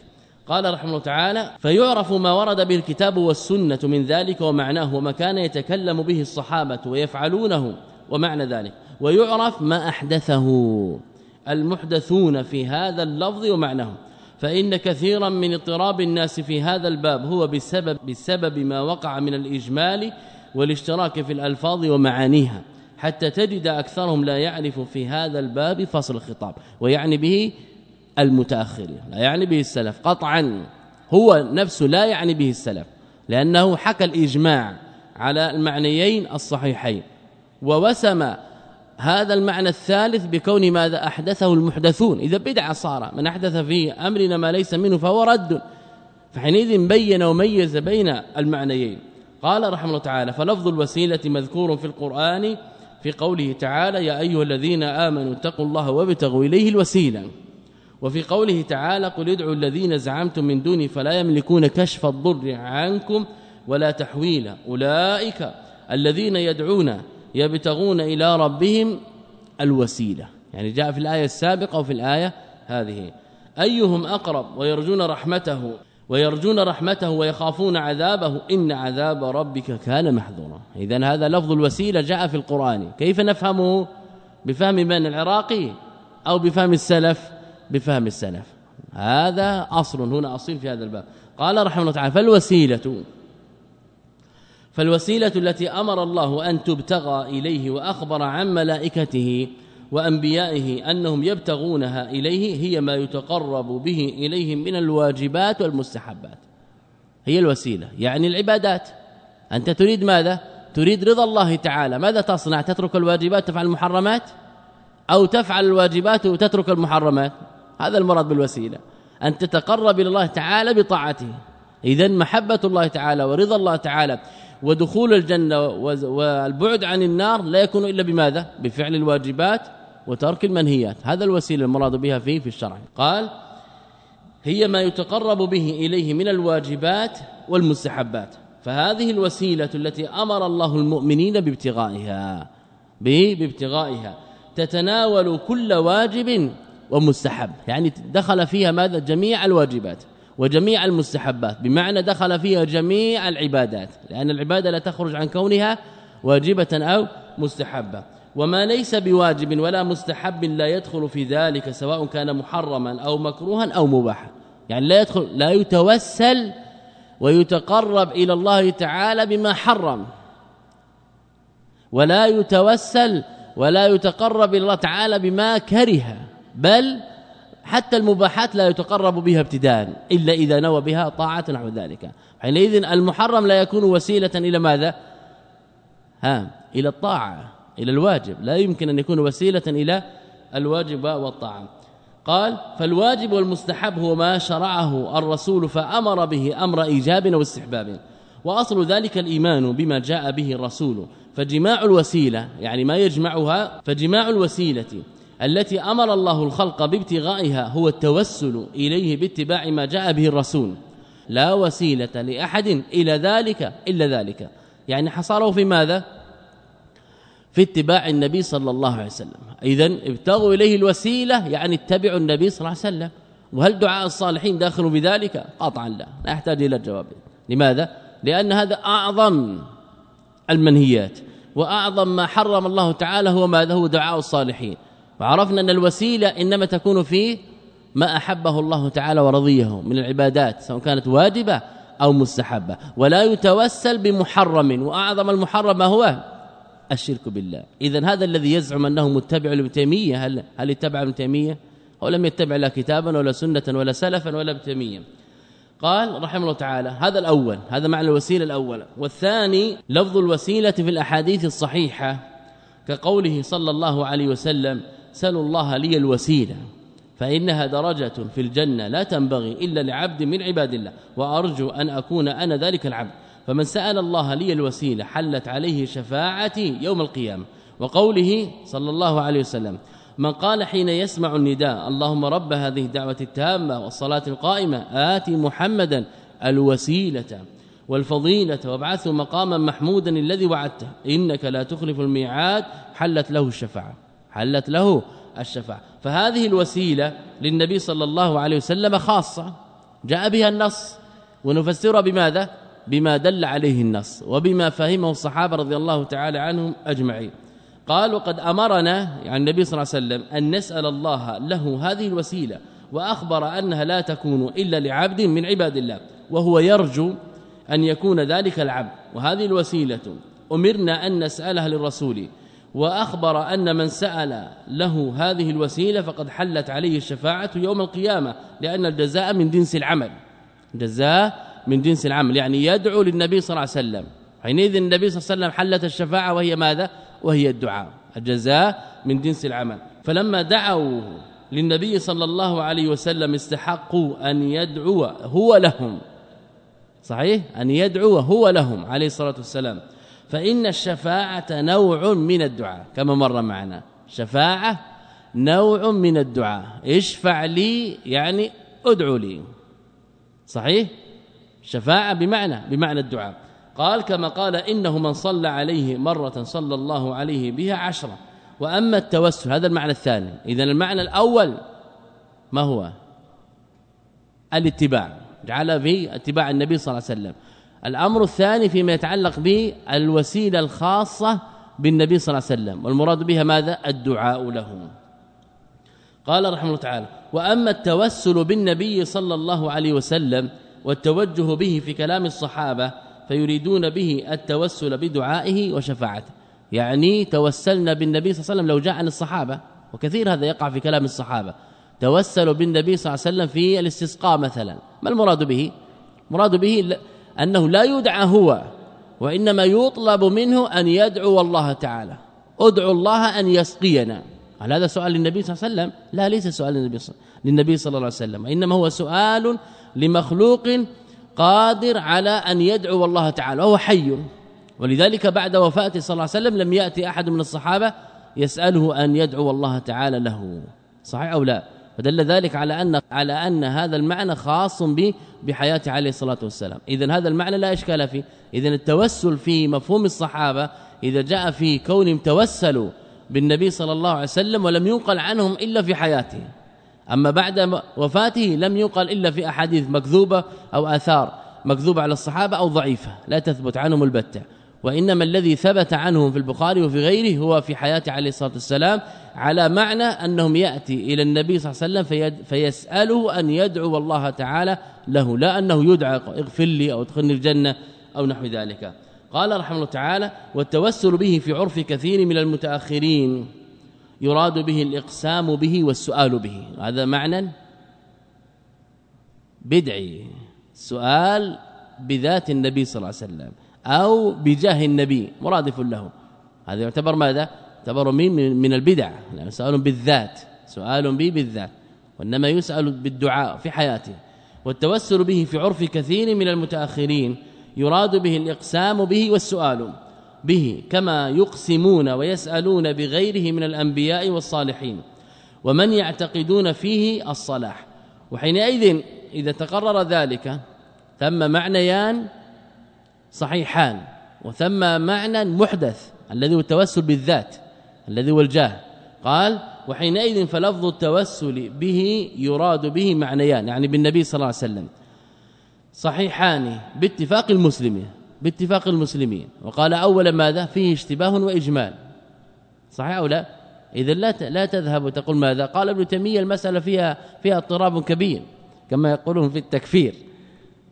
قال رحمه الله تعالى فيعرف ما ورد به الكتاب والسنة من ذلك ومعناه وما كان يتكلم به الصحابة ويفعلونه ومعنى ذلك. ويعرف ما أحدثه. المحدثون في هذا اللفظ ومعناه. فإن كثيرا من اضطراب الناس في هذا الباب هو بسبب بسبب ما وقع من الإجمال والاشتراك في الألفاظ ومعانيها. حتى تجد أكثرهم لا يعرف في هذا الباب فصل الخطاب ويعني به المتأخرين لا يعني به السلف. قطعا هو نفسه لا يعني به السلف لأنه حكى الإجماع على المعنيين الصحيحين ووسم هذا المعنى الثالث بكون ماذا أحدثه المحدثون. إذا بدعه صار من أحدث في أمرنا ما ليس منه فهو رد. فحينئذ بين وميز بين المعنيين. قال رحمه الله تعالى فلفظ الوسيلة مذكور في القرآن في قوله تعالى يا أيها الذين آمنوا اتقوا الله وابتغوا إليه الوسيلة وفي قوله تعالى قل ادعوا الذين زعمتم من دوني فلا يملكون كشف الضر عنكم ولا تحويلا أولئك الذين يدعون يبتغون إلى ربهم الوسيلة. يعني جاء في الآية السابقة وفي الآية هذه. أيهم أقرب ويرجون رحمته ويرجون رحمته ويخافون عذابه؟ إن عذاب ربك كان محذورا. اذا هذا لفظ الوسيلة جاء في القرآن. كيف نفهمه؟ بفهم من العراقي أو بفهم السلف؟ بفهم السلف. هذا أصل. هنا أصيل في هذا الباب. قال رحمه الله تعالى فالوسيلة فالوسيلة التي أمر الله أن تبتغى إليه وأخبر عن ملائكته وأنبيائه أنهم يبتغونها إليه هي ما يتقرب به اليهم من الواجبات والمستحبات. هي الوسيلة يعني العبادات. أنت تريد ماذا؟ تريد رضا الله تعالى. ماذا تصنع؟ تترك الواجبات تفعل المحرمات؟ أو تفعل الواجبات وتترك المحرمات؟ هذا المراد بالوسيلة أن تتقرب إلى الله تعالى بطاعته. اذا محبة الله تعالى ورضا الله تعالى ودخول الجنة والبعد عن النار لا يكون إلا بماذا؟ بفعل الواجبات وترك المنهيات. هذا الوسيلة المراد بها فيه في الشرع. قال هي ما يتقرب به إليه من الواجبات والمستحبات. فهذه الوسيلة التي أمر الله المؤمنين بابتغائها بابتغائها تتناول كل واجب ومستحب. يعني دخل فيها ماذا؟ جميع الواجبات. وجميع المستحبات بمعنى دخل فيها جميع العبادات لأن العبادة لا تخرج عن كونها واجبة أو مستحبة. وما ليس بواجب ولا مستحب لا يدخل في ذلك سواء كان محرما أو مكروها أو مباحا. يعني لا يدخل لا يتوسل ويتقرب إلى الله تعالى بما حرم. ولا يتوسل ولا يتقرب إلى الله تعالى بما كره بل حتى المباحات لا يتقرب بها ابتداء إلا إذا نوى بها طاعة نحو ذلك. حينئذ المحرم لا يكون وسيلة إلى ماذا؟ ها إلى الطاعة إلى الواجب. لا يمكن أن يكون وسيلة إلى الواجب والطاعة. قال فالواجب والمستحب هو ما شرعه الرسول فأمر به أمر إيجاب واستحباب. وأصل ذلك الإيمان بما جاء به الرسول. فجماع الوسيلة يعني ما يجمعها فجماع الوسيلة التي أمر الله الخلق بابتغائها هو التوسل إليه باتباع ما جاء به الرسول. لا وسيلة لأحد إلى ذلك إلا ذلك. يعني حصره في ماذا؟ في اتباع النبي صلى الله عليه وسلم. اذا ابتغوا إليه الوسيلة يعني اتبعوا النبي صلى الله عليه وسلم. وهل دعاء الصالحين داخل بذلك؟ قطعا لا. لا يحتاج إلى الجواب. لماذا؟ لأن هذا أعظم المنهيات وأعظم ما حرم الله تعالى هو ماذا؟ هو دعاء الصالحين. وعرفنا أن الوسيلة إنما تكون في ما أحبه الله تعالى ورضيه من العبادات سواء كانت واجبة أو مستحبة. ولا يتوسل بمحرم وأعظم المحرم ما هو الشرك بالله. اذا هذا الذي يزعم أنه متبع لابن تيمية هل هل اتبع ابن تيمية؟ أو لم يتبع لا كتابا ولا سنة ولا سلفا ولا ابن تيمية. قال رحمه الله تعالى هذا الأول هذا معنى الوسيلة الأول. والثاني لفظ الوسيلة في الأحاديث الصحيحة كقوله صلى الله عليه وسلم سلوا الله لي الوسيلة فإنها درجة في الجنة لا تنبغي إلا لعبد من عباد الله وأرجو أن أكون أنا ذلك العبد. فمن سأل الله لي الوسيلة حلت عليه شفاعتي يوم القيامة وقوله صلى الله عليه وسلم من قال حين يسمع النداء اللهم رب هذه الدعوة التامة والصلاة القائمة آتي محمدا الوسيلة والفضيلة وابعثه مقاما محمودا الذي وعدته إنك لا تخلف الميعاد حلت له الشفاعة. حلت له الشفاعة. فهذه الوسيلة للنبي صلى الله عليه وسلم خاصة. جاء بها النص. ونفسرها بماذا؟ بما دل عليه النص. وبما فهمه الصحابة رضي الله تعالى عنهم أجمعين. قال وقد أمرنا يعني النبي صلى الله عليه وسلم أن نسأل الله له هذه الوسيلة وأخبر أنها لا تكون إلا لعبد من عباد الله وهو يرجو أن يكون ذلك العبد. وهذه الوسيلة أمرنا أن نسألها للرسول وأخبر أن من سأل له هذه الوسيلة فقد حلت عليه الشفاعة يوم القيامة لأن الجزاء من جنس العمل. جزاء من جنس العمل يعني يدعو للنبي صلى الله عليه وسلم. حينئذ النبي صلى الله عليه وسلم حلت الشفاعة وهي ماذا؟ وهي الدعاء. الجزاء من جنس العمل. فلما دعوا للنبي صلى الله عليه وسلم استحقوا أن يدعو هو لهم. صحيح؟ أن يدعو هو لهم عليه الصلاة والسلام. فإن الشفاعة نوع من الدعاء. كما مر معنا. شفاعة نوع من الدعاء. اشفع لي يعني ادعو لي. صحيح؟ شفاعة بمعنى بمعنى الدعاء. قال كما قال إنه من صلى عليه مرة صلى الله عليه بها عشرة. وأما التوسل هذا المعنى الثاني. اذا المعنى الأول ما هو؟ الاتباع. جعل في اتباع النبي صلى الله عليه وسلم. الأمر الثاني فيما يتعلق بالوسيلة الخاصة بالنبي صلى الله عليه وسلم والمراد بها ماذا؟ الدعاء له. قال رحمه الله تعالى وأما التوسل بالنبي صلى الله عليه وسلم والتوجه به في كلام الصحابة فيريدون به التوسل بدعائه وشفاعته. يعني توسلنا بالنبي صلى الله عليه وسلم لو جاء عن الصحابة وكثير هذا يقع في كلام الصحابة. توسلوا بالنبي صلى الله عليه وسلم في الاستسقاء مثلا. ما المراد به؟ مراد به أنه لا يدعى هو وإنما يطلب منه أن يدعو الله تعالى. ادعو الله أن يسقينا. هل هذا سؤال للنبي صلى الله عليه وسلم؟ لا ليس سؤال للنبي صلى الله عليه وسلم انما هو سؤال لمخلوق قادر على أن يدعو الله تعالى وهو حي. ولذلك بعد وفاته صلى الله عليه وسلم لم يأتي أحد من الصحابة يسأله أن يدعو الله تعالى له. صحيح أو لا؟ فدل ذلك على ان على أن هذا المعنى خاص به بحياته عليه الصلاة والسلام. اذا هذا المعنى لا إشكال فيه. اذا التوسل في مفهوم الصحابة إذا جاء في كونهم توسلوا بالنبي صلى الله عليه وسلم ولم ينقل عنهم إلا في حياته أما بعد وفاته لم يقل إلا في أحاديث مكذوبة أو آثار مكذوبة على الصحابة أو ضعيفة. لا تثبت عنهم البتة. وإنما الذي ثبت عنهم في البخاري وفي غيره هو في حياته عليه الصلاة والسلام على معنى أنهم يأتي إلى النبي صلى الله عليه وسلم فيسأله أن يدعو الله تعالى له لا أنه يدعى اغفر لي أو ادخلني الجنة أو نحو ذلك. قال رحمه الله تعالى والتوسل به في عرف كثير من المتأخرين يراد به الإقسام به والسؤال به. هذا معنى بدعي سؤال بذات النبي صلى الله عليه وسلم. أو بجاه النبي مرادف له. هذا يعتبر ماذا؟ يعتبر من من البدع. لأنه سؤال بالذات سؤال به بالذات. وإنما يسأل بالدعاء في حياته. والتوسل به في عرف كثير من المتأخرين يراد به الإقسام به والسؤال به كما يقسمون ويسألون بغيره من الأنبياء والصالحين. ومن يعتقدون فيه الصلاح. وحينئذ إذا تقرر ذلك ثم معنيان صحيحان. وثم معنى محدث الذي هو التوسل بالذات الذي هو الجاه. قال وحينئذ فلفظ التوسل به يراد به معنيان يعني بالنبي صلى الله عليه وسلم. صحيحان باتفاق المسلمين باتفاق المسلمين وقال اولا ماذا؟ فيه اشتباه وإجمال. صحيح أو لا؟ اذا لا لا تذهب وتقول ماذا؟ قال ابن تيمية المسألة فيها فيها اضطراب كبير كما يقولون في التكفير.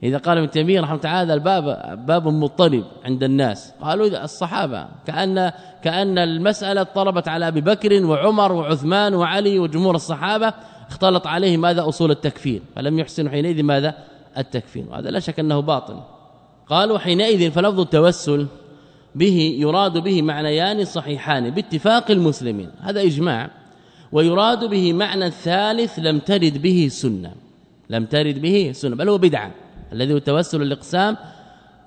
إذا قال ابن تيمية رحمه الله هذا الباب باب مضطرب عند الناس. قالوا الصحابة كأن كأن المسألة اضطربت على أبي بكر وعمر وعثمان وعلي وجمهور الصحابة اختلط عليه ماذا؟ أصول التكفير. فلم يحسنوا حينئذ ماذا؟ التكفير. وهذا لا شك أنه باطل. قالوا حينئذ فلفظ التوسل به يراد به معنيان صحيحان باتفاق المسلمين. هذا إجماع. ويراد به معنى ثالث لم ترد به سنة. لم ترد به سنة بل هو بدعة. الذي هو توسل الإقسام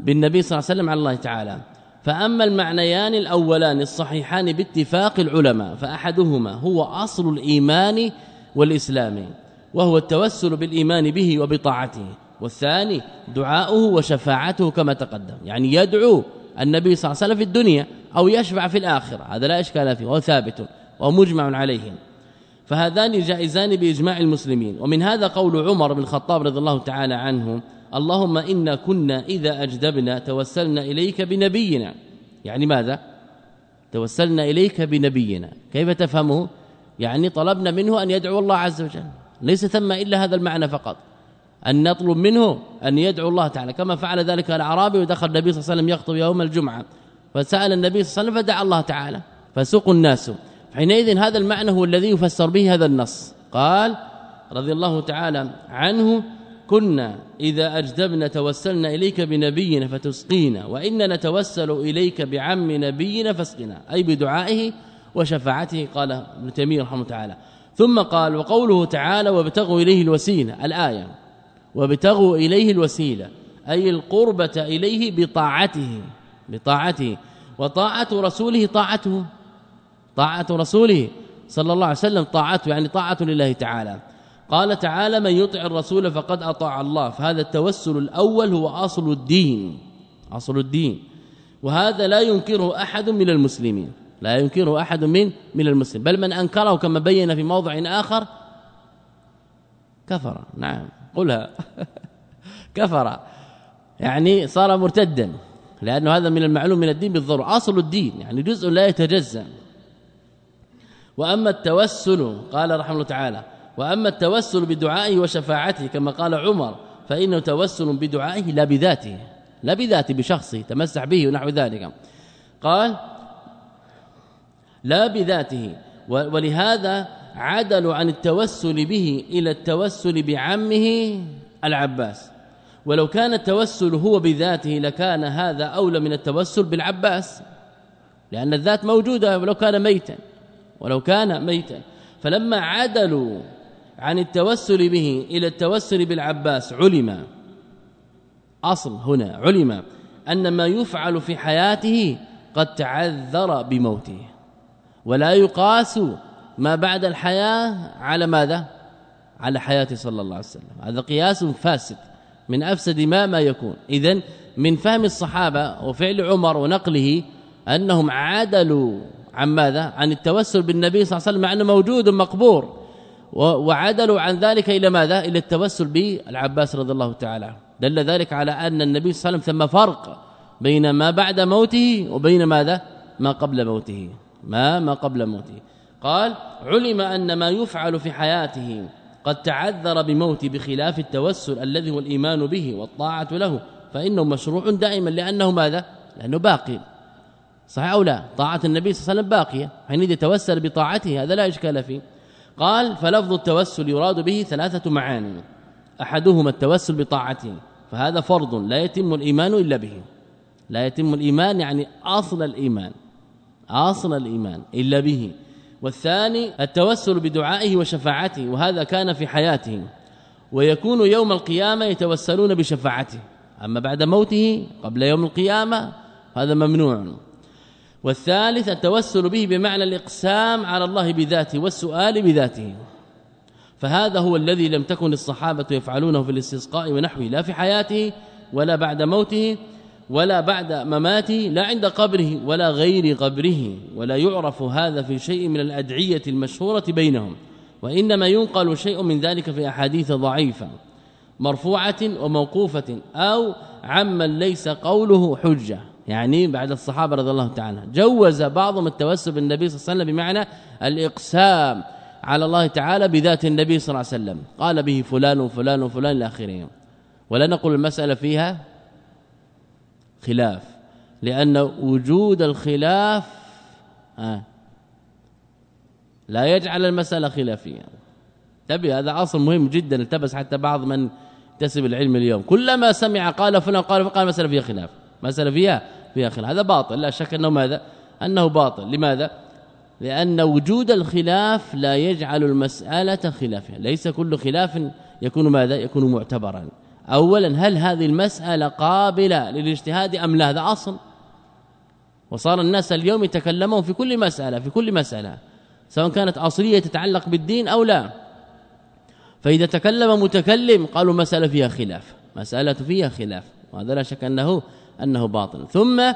بالنبي صلى الله عليه وسلم على الله تعالى. فأما المعنيان الأولان الصحيحان باتفاق العلماء فأحدهما هو أصل الإيمان والإسلام وهو التوسل بالإيمان به وبطاعته والثاني دعاؤه وشفاعته كما تقدم. يعني يدعو النبي صلى الله عليه وسلم في الدنيا أو يشفع في الآخرة هذا لا إشكال فيه وهو ثابت ومجمع عليه فهذان جائزان بإجماع المسلمين. ومن هذا قول عمر بن الخطاب رضي الله تعالى عنه اللهم إنا كنا إذا أجدبنا توسلنا إليك بنبينا. يعني ماذا؟ توسلنا إليك بنبينا. كيف تفهمه؟ يعني طلبنا منه أن يدعو الله عز وجل. ليس ثم إلا هذا المعنى فقط. أن نطلب منه أن يدعو الله تعالى. كما فعل ذلك الأعرابي ودخل النبي صلى الله عليه وسلم يخطب يوم الجمعة. فسأل النبي صلى الله عليه وسلم فدعا الله تعالى. فسوق الناس. حينئذ هذا المعنى هو الذي يفسر به هذا النص. قال رضي الله تعالى عنه كنا إذا أجدبنا توسلنا إليك بنبينا فتسقينا وإن نتوسل إليك بعم نبينا فاسقنا أي بدعائه وشفاعته قال ابن تيمية رحمه تعالى. ثم قال وقوله تعالى وابتغوا إليه الوسيلة الآية. وابتغوا إليه الوسيلة أي القربة إليه بطاعته بطاعته وطاعة رسوله طاعته طاعة رسوله صلى الله عليه وسلم طاعته يعني طاعة لله تعالى. قال تعالى من يطع الرسول فقد أطاع الله فهذا التوسل الأول هو أصل الدين أصل الدين. وهذا لا ينكره أحد من المسلمين لا ينكره أحد من من المسلمين. بل من أنكره كما بين في موضع آخر كفر. نعم قلها. كفر. يعني صار مرتدا لأنه هذا من المعلوم من الدين بالضرورة. أصل الدين يعني جزء لا يتجزأ. وأما التوسل قال رحمه الله تعالى وأما التوسل بدعائه وشفاعته كما قال عمر فإنه توسل بدعائه لا بذاته لا بذاته بشخصه تمسح به ونحو ذلك. قال لا بذاته. ولهذا عدلوا عن التوسل به إلى التوسل بعمه العباس. ولو كان التوسل هو بذاته لكان هذا أولى من التوسل بالعباس لأن الذات موجودة ولو كان ميتا ولو كان ميتا. فلما عدلوا عن التوسل به إلى التوسل بالعباس علم. أصل هنا علم أن ما يفعل في حياته قد تعذر بموته. ولا يقاس ما بعد الحياة على ماذا؟ على حياته صلى الله عليه وسلم. هذا قياس فاسد من أفسد ما ما يكون. اذا من فهم الصحابة وفعل عمر ونقله أنهم عدلوا عن ماذا؟ عن التوسل بالنبي صلى الله عليه وسلم مع أنه موجود مقبور. وعدلوا عن ذلك إلى ماذا؟ إلى التوسل بالعباس رضي الله تعالى دل ذلك على أن النبي صلى الله عليه وسلم ثم فرق بين ما بعد موته وبين ماذا؟ ما قبل موته. ما ما قبل موته. قال علم أن ما يفعل في حياته قد تعذر بموت بخلاف التوسل الذي هو الإيمان به والطاعة له فإنه مشروع دائما لأنه ماذا؟ لأنه باقي صحيح أو لا؟ طاعة النبي صلى الله عليه وسلم باقية. حين يتوسل بطاعته هذا لا إشكال فيه. قال فلفظ التوسل يراد به ثلاثة معاني. أحدهما التوسل بطاعته فهذا فرض لا يتم الإيمان إلا به. لا يتم الإيمان يعني أصل الإيمان أصل الإيمان إلا به. والثاني التوسل بدعائه وشفاعته وهذا كان في حياته. ويكون يوم القيامة يتوسلون بشفاعته. أما بعد موته قبل يوم القيامة هذا ممنوع. والثالث التوسل به بمعنى الإقسام على الله بذاته والسؤال بذاته. فهذا هو الذي لم تكن الصحابة يفعلونه في الاستسقاء ونحوه لا في حياته ولا بعد موته ولا بعد مماته لا عند قبره ولا غير قبره. ولا يعرف هذا في شيء من الأدعية المشهورة بينهم. وإنما ينقل شيء من ذلك في أحاديث ضعيفة مرفوعة وموقوفة أو عمن ليس قوله حجة. يعني بعد الصحابة رضي الله تعالى. جوز بعضهم التوسل بالنبي صلى الله عليه وسلم بمعنى الإقسام على الله تعالى بذات النبي صلى الله عليه وسلم. قال به فلان وفلان وفلان إلى آخره. ولا نقول المسألة فيها خلاف لأن وجود الخلاف آه لا يجعل المسألة خلافية. تبي هذا أصل مهم جدا التبس حتى بعض من ينتسب العلم اليوم. كلما سمع قال فلان قال فقال مساله فيها خلاف. مساله فيها فيها خلاف هذا باطل. لا شك أنه ماذا؟ أنه باطل. لماذا؟ لأن وجود الخلاف لا يجعل المسألة خلافا ليس كل خلاف يكون ماذا؟ يكون معتبرا. اولا هل هذه المسألة قابلة للاجتهاد أم لا؟ هذا أصل. وصار الناس اليوم يتكلمون في كل مسألة في كل مسألة سواء كانت أصلية تتعلق بالدين أو لا. فإذا تكلم متكلم قالوا مسألة فيها خلاف. مسألة فيها خلاف. وهذا لا شك أنه أنه باطل. ثم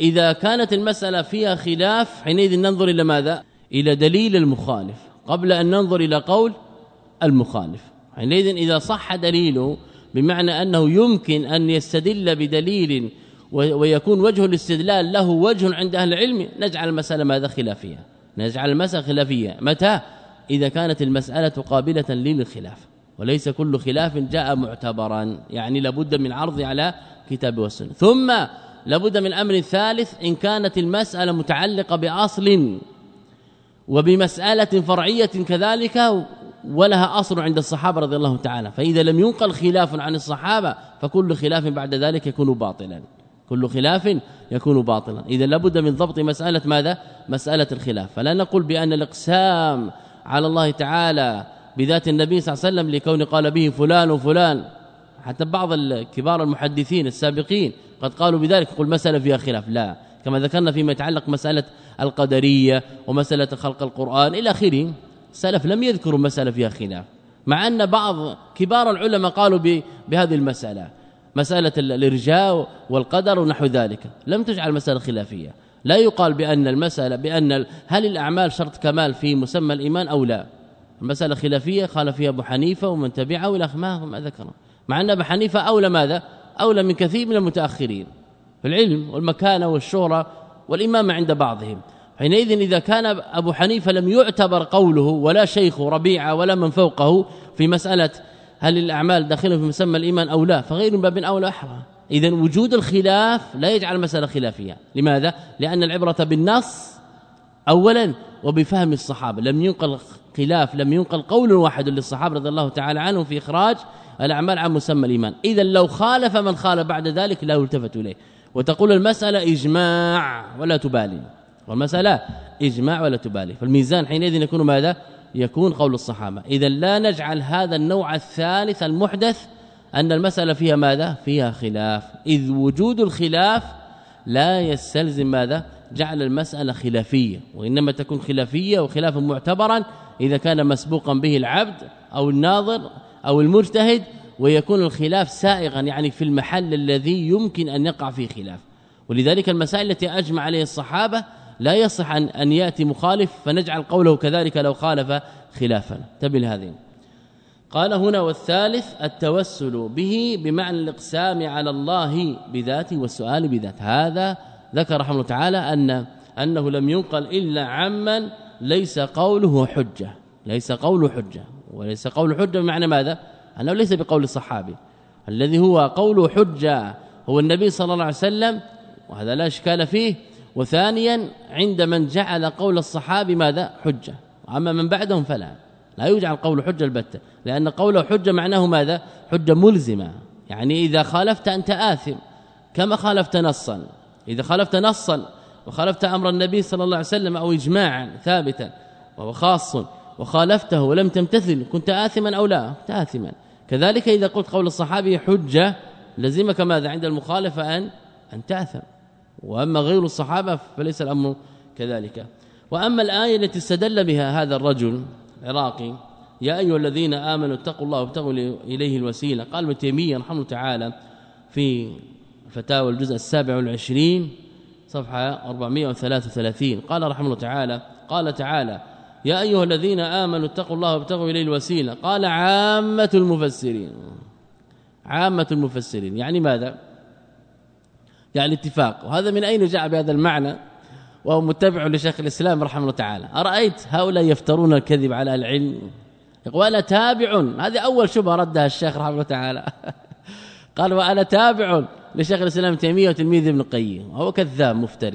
إذا كانت المسألة فيها خلاف حينئذ ننظر إلى ماذا؟ إلى دليل المخالف. قبل أن ننظر إلى قول المخالف. حينئذ إذا صح دليله بمعنى أنه يمكن أن يستدل بدليل ويكون وجه الاستدلال له وجه عند أهل العلم نجعل المسألة ماذا؟ خلافية. نجعل المسألة خلافية. متى؟ إذا كانت المسألة قابلة للخلاف. وليس كل خلاف جاء معتبرا. يعني لابد من عرض على كتاب والسنة. ثم لابد من أمر ثالث إن كانت المسألة متعلقة بأصل وبمسألة فرعية كذلك ولها أصل عند الصحابة رضي الله تعالى. فإذا لم ينقل خلاف عن الصحابة فكل خلاف بعد ذلك يكون باطلا. كل خلاف يكون باطلا. إذا لابد من ضبط مسألة ماذا؟ مسألة الخلاف. فلا نقول بأن الإقسام على الله تعالى بذات النبي صلى الله عليه وسلم لكون قال به فلان وفلان. حتى بعض الكبار المحدثين السابقين قد قالوا بذلك يقول مساله فيها خلاف؟ لا. كما ذكرنا فيما يتعلق مسألة القدرية ومسألة خلق القرآن إلى آخره. السلف لم يذكروا مساله فيها خلاف. مع أن بعض كبار العلماء قالوا بهذه المسألة. مسألة الإرجاء والقدر ونحو ذلك. لم تجعل مسألة خلافية. لا يقال بأن المسألة بأن هل الأعمال شرط كمال في مسمى الإيمان أو لا. المساله خلافية قال فيها أبو حنيفة ومن تبعه إلى ما ذكر مع أن أبو حنيفة أولى ماذا؟ أولى من كثير من المتأخرين في العلم والمكانة والشهرة والإمامة عند بعضهم. حينئذ إذا كان أبو حنيفة لم يعتبر قوله ولا شيخه ربيعة ولا من فوقه في مسألة هل الأعمال داخلة في مسمى الإيمان أو لا فغير باب أولى احرى اذا وجود الخلاف لا يجعل المسألة خلافية. لماذا؟ لأن العبرة بالنص اولا وبفهم الصحابة لم ينقل خلاف لم ينقل قول واحد للصحابة رضي الله تعالى عنهم في إخراج الأعمال عن مسمى الإيمان. اذا لو خالف من خالف بعد ذلك لا يلتفت إليه. وتقول المسألة إجماع ولا تبالي. والمسألة إجماع ولا تبالي. فالميزان حينئذ يكون ماذا؟ يكون قول الصحابة. إذا لا نجعل هذا النوع الثالث المحدث أن المسألة فيها ماذا؟ فيها خلاف. إذ وجود الخلاف لا يستلزم ماذا؟ جعل المسألة خلافية. وإنما تكون خلافية وخلافا معتبرا إذا كان مسبوقا به العبد أو الناظر أو المجتهد ويكون الخلاف سائغا يعني في المحل الذي يمكن أن يقع فيه خلاف. ولذلك المسائل التي أجمع عليه الصحابة لا يصح أن, أن يأتي مخالف فنجعل قوله كذلك لو خالف خلافا. تبل هذه قال هنا والثالث التوسل به بمعنى الإقسام على الله بذاته والسؤال بذات هذا ذكر رحمه الله تعالى أن أنه لم ينقل إلا عمن ليس قوله حجة ليس قوله حجة. وليس قول حجة بمعنى ماذا؟ أنه ليس بقول الصحابي. الذي هو قول حجة هو النبي صلى الله عليه وسلم وهذا لا إشكال فيه. وثانيا عند من جعل قول الصحابي ماذا؟ حجة. اما من بعدهم فلا. لا يجعل قول حجة البتة. لأن قوله حجة معناه ماذا؟ حجة ملزمة. يعني إذا خالفت أنت آثم كما خالفت نصا. إذا خالفت نصا وخالفت أمر النبي صلى الله عليه وسلم أو اجماعا ثابتا. وهو خاص. وخالفته ولم تمتثل كنت آثما أو لا؟ آثما. كذلك إذا قلت قول الصحابي حجة لزمك ماذا؟ عند المخالفة أن أن تأثم. وأما غير الصحابة فليس الأمر كذلك. وأما الآية التي استدل بها هذا الرجل العراقي يا أيها الذين آمنوا اتقوا الله وابتغوا إليه الوسيلة. قال ابن تيمية رحمه الله تعالى في فتاوى الجزء السابع والعشرين صفحة 433 قال رحمه الله تعالى قال تعالى يا أيها الذين آمنوا اتقوا الله وابتغوا إليه الوسيلة. قال عامة المفسرين. عامة المفسرين. يعني ماذا؟ يعني اتفاق وهذا من أين جاء بهذا المعنى؟ وهو متبع لشيخ الإسلام رحمه الله تعالى. أرأيت هؤلاء يفترون الكذب على العلم؟ يقول أنا تابع. هذه أول شبهة ردها الشيخ رحمه الله تعالى. قال وأنا تابع. لشيخ الإسلام تيمية وتلميذ ابن القيم. وهو كذاب مفتر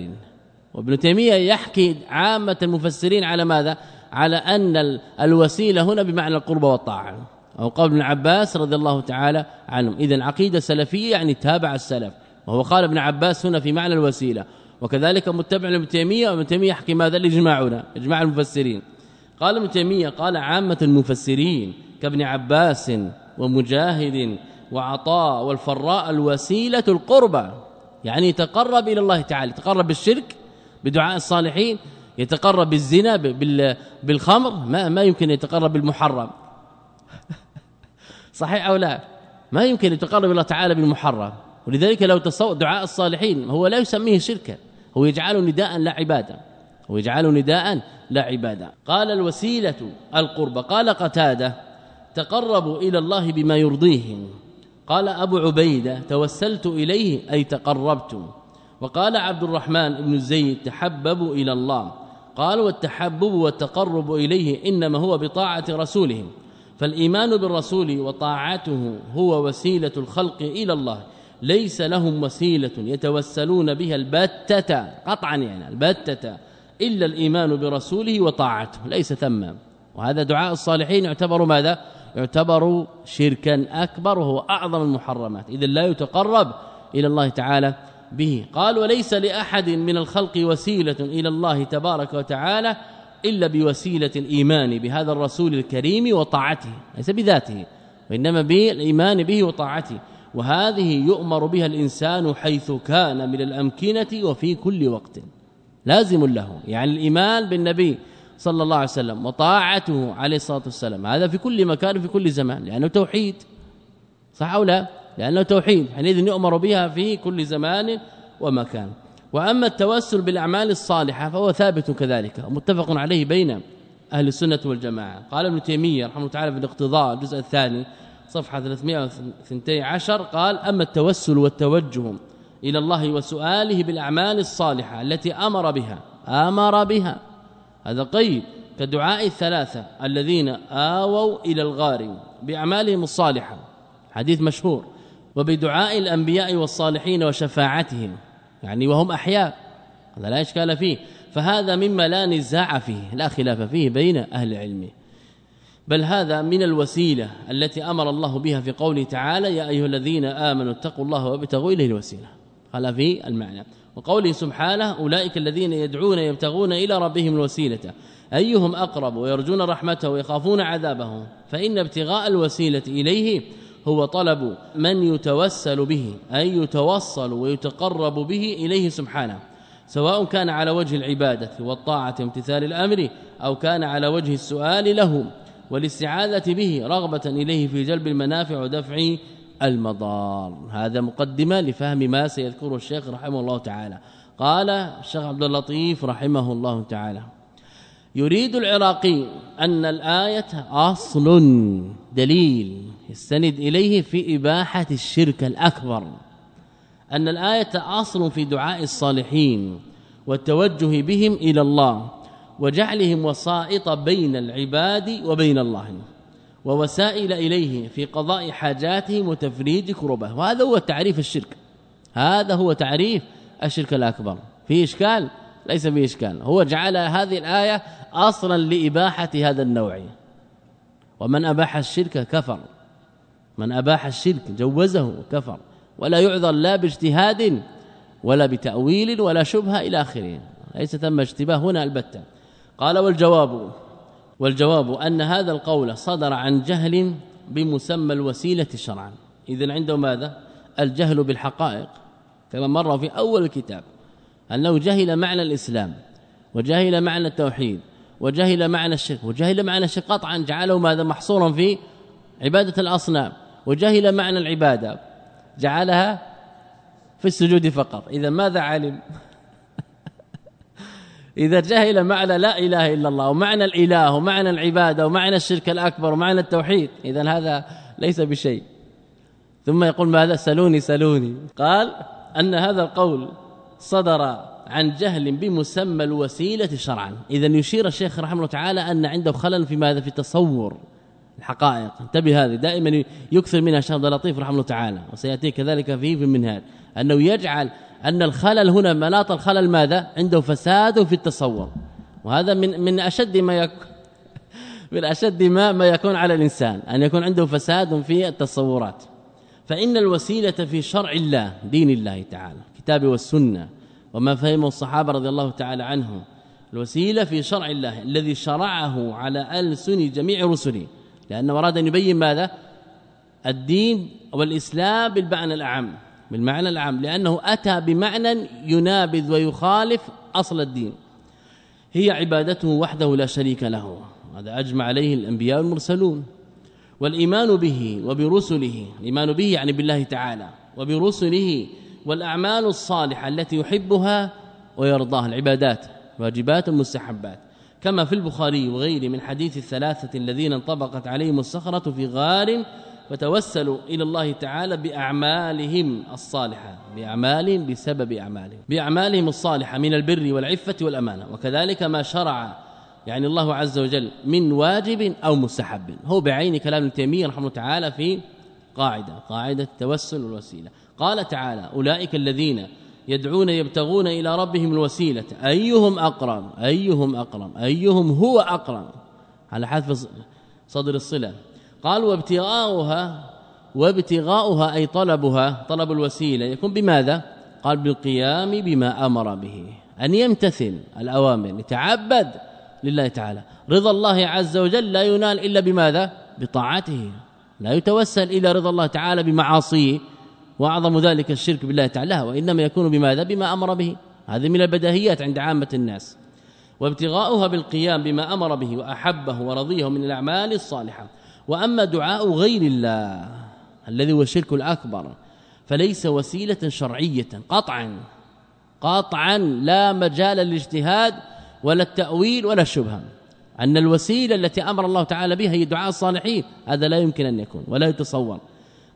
وابن تيمية يحكي عامة المفسرين على ماذا؟ على أن الوسيلة هنا بمعنى القرب والطاعة. أو قول ابن عباس رضي الله تعالى عنهم. اذا عقيدة سلفية يعني تابع السلف. وهو قال ابن عباس هنا في معنى الوسيلة. وكذلك متبع لابن تيمية. وابن تيمية يحكي ماذا؟ الاجماعنا إجماع المفسرين. قال ابن تيمية قال عامة المفسرين كابن عباس ومجاهد وعطاء والفراء الوسيلة القربى يعني يتقرب إلى الله تعالى يتقرب بالشرك بدعاء الصالحين يتقرب بالزنا بالخمر ما ما يمكن يتقرب بالمحرم. صحيح أو لا؟ ما يمكن يتقرب الله تعالى بالمحرم. ولذلك لو تصور دعاء الصالحين هو لا يسميه شركا هو يجعله نداء لا عبادة هو يجعله نداء لا عبادة. قال الوسيلة القرب قال قتادة تقربوا إلى الله بما يرضيهم. قال أبو عبيدة توسلت إليه أي تقربت. وقال عبد الرحمن بن زيد تحببوا إلى الله. قال والتحبب والتقرب إليه إنما هو بطاعة رسولهم فالإيمان بالرسول وطاعته هو وسيلة الخلق إلى الله. ليس لهم وسيلة يتوسلون بها البتة قطعا يعني البتة إلا الإيمان برسوله وطاعته. ليس ثم. وهذا دعاء الصالحين يعتبر ماذا؟ يعتبر شركا أكبر وهو أعظم المحرمات. اذا لا يتقرب إلى الله تعالى به. قال وليس لأحد من الخلق وسيلة إلى الله تبارك وتعالى إلا بوسيلة الإيمان بهذا الرسول الكريم وطاعته ليس بذاته وإنما بالإيمان به وطاعته. وهذه يؤمر بها الإنسان حيث كان من الأمكنة وفي كل وقت. لازم له يعني الإيمان بالنبي صلى الله عليه وسلم وطاعته عليه الصلاة والسلام. هذا في كل مكان وفي كل زمان لأنه توحيد. صح أو لا؟ لأنه توحيد. حينئذ يؤمر بها في كل زمان ومكان. وأما التوسل بالأعمال الصالحة فهو ثابت كذلك متفق عليه بين أهل السنة والجماعة. قال ابن تيمية رحمه الله تعالى في الاقتضاء الجزء الثاني صفحة 312 قال أما التوسل والتوجه إلى الله وسؤاله بالأعمال الصالحة التي أمر بها أمر بها هذا قيد كدعاء الثلاثة الذين آووا إلى الغار بأعمالهم الصالحة. حديث مشهور. وبدعاء الأنبياء والصالحين وشفاعتهم. يعني وهم أحياء. هذا لا إشكال فيه. فهذا مما لا نزاع فيه. لا خلاف فيه بين أهل العلم. بل هذا من الوسيلة التي أمر الله بها في قوله تعالى يا أيها الذين آمنوا اتقوا الله وابتغوا إليه الوسيلة. قال في المعنى. وقوله سبحانه أولئك الذين يدعون يبتغون إلى ربهم الوسيلة. أيهم أقرب ويرجون رحمته ويخافون عذابه؟ فإن ابتغاء الوسيلة إليه هو طلب من يتوسل به أي يتوصل ويتقرب به إليه سبحانه. سواء كان على وجه العبادة والطاعة وامتثال الأمر أو كان على وجه السؤال له والاستعاذة به رغبة إليه في جلب المنافع ودفع المضار. هذا مقدمة لفهم ما سيذكره الشيخ رحمه الله تعالى. قال الشيخ عبد اللطيف رحمه الله تعالى يريد العراقي أن الآية أصل دليل يستند إليه في إباحة الشرك الأكبر. أن الآية أصل في دعاء الصالحين والتوجه بهم إلى الله وجعلهم وسائط بين العباد وبين الله. ووسائل إليه في قضاء حاجاتهم وتفريج كربه. وهذا هو تعريف الشرك. هذا هو تعريف الشرك الأكبر. في إشكال؟ ليس في إشكال. هو جعل هذه الآية أصلا لإباحة هذا النوع. ومن أباح الشرك كفر. من أباح الشرك جوزه كفر. ولا يعذر لا باجتهاد ولا بتأويل ولا شبهة إلى آخره. ليس ثم اشتباه هنا البتة. قال والجواب والجواب أن هذا القول صدر عن جهل بمسمى الوسيلة شرعا. اذا عنده ماذا؟ الجهل بالحقائق كما مر في أول الكتاب أنه جهل معنى الإسلام وجهل معنى التوحيد وجهل معنى الشرك وجهل معنى الشرك قطعا جعله ماذا محصورا في عبادة الأصنام وجهل معنى العبادة جعلها في السجود فقط. إذا ماذا علم إذا جهل معنى لا إله إلا الله ومعنى الإله ومعنى العبادة ومعنى الشرك الأكبر ومعنى التوحيد إذا هذا ليس بشيء. ثم يقول ماذا؟ سلوني سلوني. قال أن هذا القول صدر عن جهل بمسمى الوسيلة شرعا. اذا يشير الشيخ رحمه الله تعالى أن عنده خلل في ماذا؟ في تصور الحقائق. انتبه هذه دائما يكثر منها الشيخ عبد اللطيف رحمه الله تعالى وسيأتي كذلك في المنهاج أنه يجعل أن الخلل هنا مناط الخلل ماذا؟ عنده فساد في التصور. وهذا من من أشد ما يكون من أشد ما ما يكون على الإنسان أن يكون عنده فساد في التصورات. فإن الوسيلة في شرع الله دين الله تعالى الكتاب والسنة وما فهمه الصحابة رضي الله تعالى عنهم الوسيلة في شرع الله الذي شرعه على ألسن جميع رسله. لأنه أراد أن يبين ماذا؟ الدين والإسلام بالمعنى الأعم. بالمعنى العام لأنه أتى بمعنى ينابذ ويخالف أصل الدين. هي عبادته وحده لا شريك له. هذا أجمع عليه الأنبياء والمرسلون. والإيمان به وبرسله الإيمان به يعني بالله تعالى وبرسله والأعمال الصالحة التي يحبها ويرضاها العبادات واجبات المستحبات كما في البخاري وغيره من حديث الثلاثة الذين انطبقت عليهم الصخرة في غار وتوسلوا إلى الله تعالى بأعمالهم الصالحة بأعمالهم بسبب أعمالهم بأعمالهم الصالحة من البر والعفة والأمانة. وكذلك ما شرع يعني الله عز وجل من واجب أو مستحب. هو بعين كلام ابن تيمية رحمه تعالى في قاعدة قاعدة التوسل والوسيلة. قال تعالى أولئك الذين يدعون يبتغون إلى ربهم الوسيلة. أيهم اقرب أيهم اقرب أيهم هو اقرب على حذف صدر الصلة. قال وابتغاؤها وابتغاؤها أي طلبها طلب الوسيلة يكون بماذا؟ قال بالقيام بما أمر به. أن يمتثل الأوامر يتعبد لله تعالى. رضا الله عز وجل لا ينال إلا بماذا؟ بطاعته. لا يتوسل إلى رضا الله تعالى بمعاصيه وأعظم ذلك الشرك بالله تعالى وإنما يكون بماذا؟ بما أمر به. هذه من البديهيات عند عامة الناس. وابتغاؤها بالقيام بما أمر به وأحبه ورضيه من الأعمال الصالحة. وأما دعاء غير الله الذي هو الشرك الأكبر فليس وسيلة شرعية قطعا قطعا لا مجال للاجتهاد ولا التأويل ولا الشبهة. أن الوسيلة التي أمر الله تعالى بها هي دعاء الصالحين هذا لا يمكن أن يكون ولا يتصور.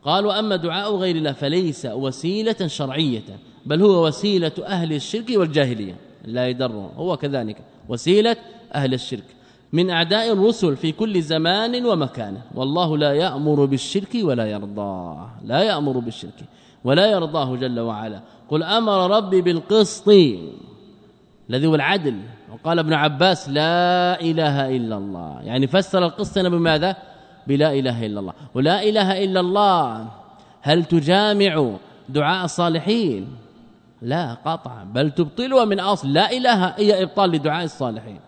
قال وأما دعاء غير الله فليس وسيلة شرعية بل هو وسيلة أهل الشرك والجاهلية. لا يدر هو كذلك وسيلة أهل الشرك. من أعداء الرسل في كل زمان ومكان. والله لا يأمر بالشرك ولا يرضاه لا يأمر بالشرك ولا يرضاه جل وعلا. قل أمر ربي بالقسط الذي هو العدل. وقال ابن عباس لا إله إلا الله. يعني فسر القسط بماذا؟ بلا إله إلا الله. ولا إله إلا الله هل تجامع دعاء الصالحين؟ لا قطعا. بل تبطلها من أصل. لا إله هي إبطال لدعاء الصالحين.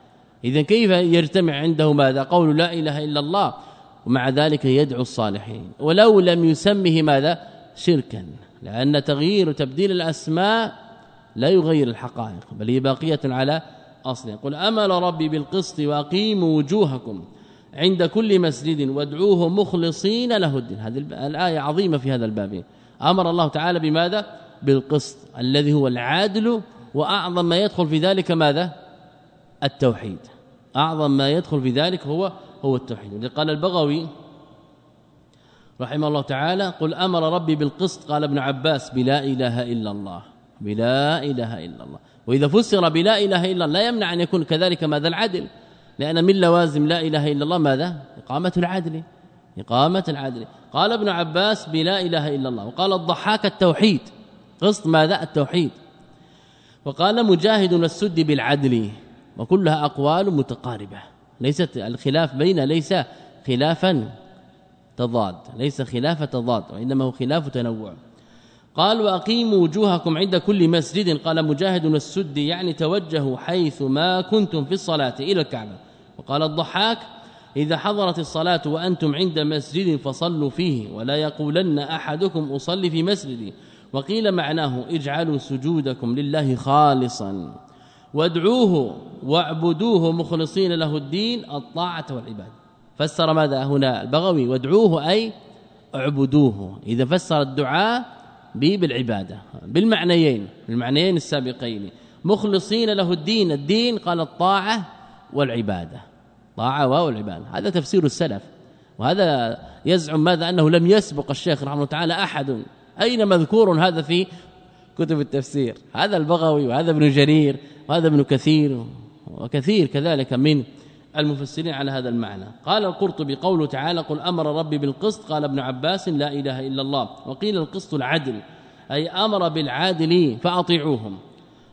إذا كيف يجتمع عنده ماذا؟ قول لا إله إلا الله ومع ذلك يدعو الصالحين. ولو لم يسمه ماذا؟ شركا لأن تغيير تبديل الأسماء لا يغير الحقائق بل هي باقية على أصل. قل أمل ربي بالقسط وأقيموا وجوهكم عند كل مسجد وادعوه مخلصين له الدين. هذه الآية عظيمة في هذا الباب. أمر الله تعالى بماذا؟ بالقسط الذي هو العدل وأعظم ما يدخل في ذلك ماذا؟ التوحيد. أعظم ما يدخل في ذلك هو هو التوحيد. قال البغوي رحمه الله تعالى قل أمر ربي بالقسط قال ابن عباس بلا إله إلا الله. بلا إله إلا الله. وإذا فسر بلا إله إلا الله لا يمنع أن يكون كذلك ماذا؟ العدل. لأن من لوازم لا إله إلا الله ماذا؟ إقامة العدل. إقامة العدل. قال ابن عباس بلا إله إلا الله. وقال الضحاك التوحيد. قسط ماذا؟ التوحيد. وقال مجاهد والسد بالعدل. وكلها أقوال متقاربة. ليست الخلاف بين ليس خلافا تضاد ليس خلاف تضاد وإنما هو خلاف تنوع. قال وأقيموا وجوهكم عند كل مسجد. قال مجاهد السد يعني توجهوا حيث ما كنتم في الصلاة إلى الكعبة. وقال الضحاك إذا حضرت الصلاة وأنتم عند مسجد فصلوا فيه ولا يقولن أحدكم أصلي في مسجدي. وقيل معناه اجعلوا سجودكم لله خالصا. وادعوه واعبدوه مخلصين له الدين الطاعة والعبادة. فسر ماذا هنا البغوي؟ وادعوه أي اعبدوه. إذا فسر الدعاء بالعبادة. بالمعنيين المعنيين السابقين. مخلصين له الدين. الدين قال الطاعة والعبادة. طاعة والعبادة. هذا تفسير السلف. وهذا يزعم ماذا؟ أنه لم يسبق الشيخ رحمه الله تعالى أحد. أين مذكور هذا في كتب التفسير؟ هذا البغوي وهذا ابن جرير. وهذا ابن كثير وكثير كذلك من المفسرين على هذا المعنى. قال القرطبي قوله تعالى قل أمر ربي بالقسط. قال ابن عباس لا إله إلا الله. وقيل القسط العدل. أي أمر بالعادل فأطيعوهم.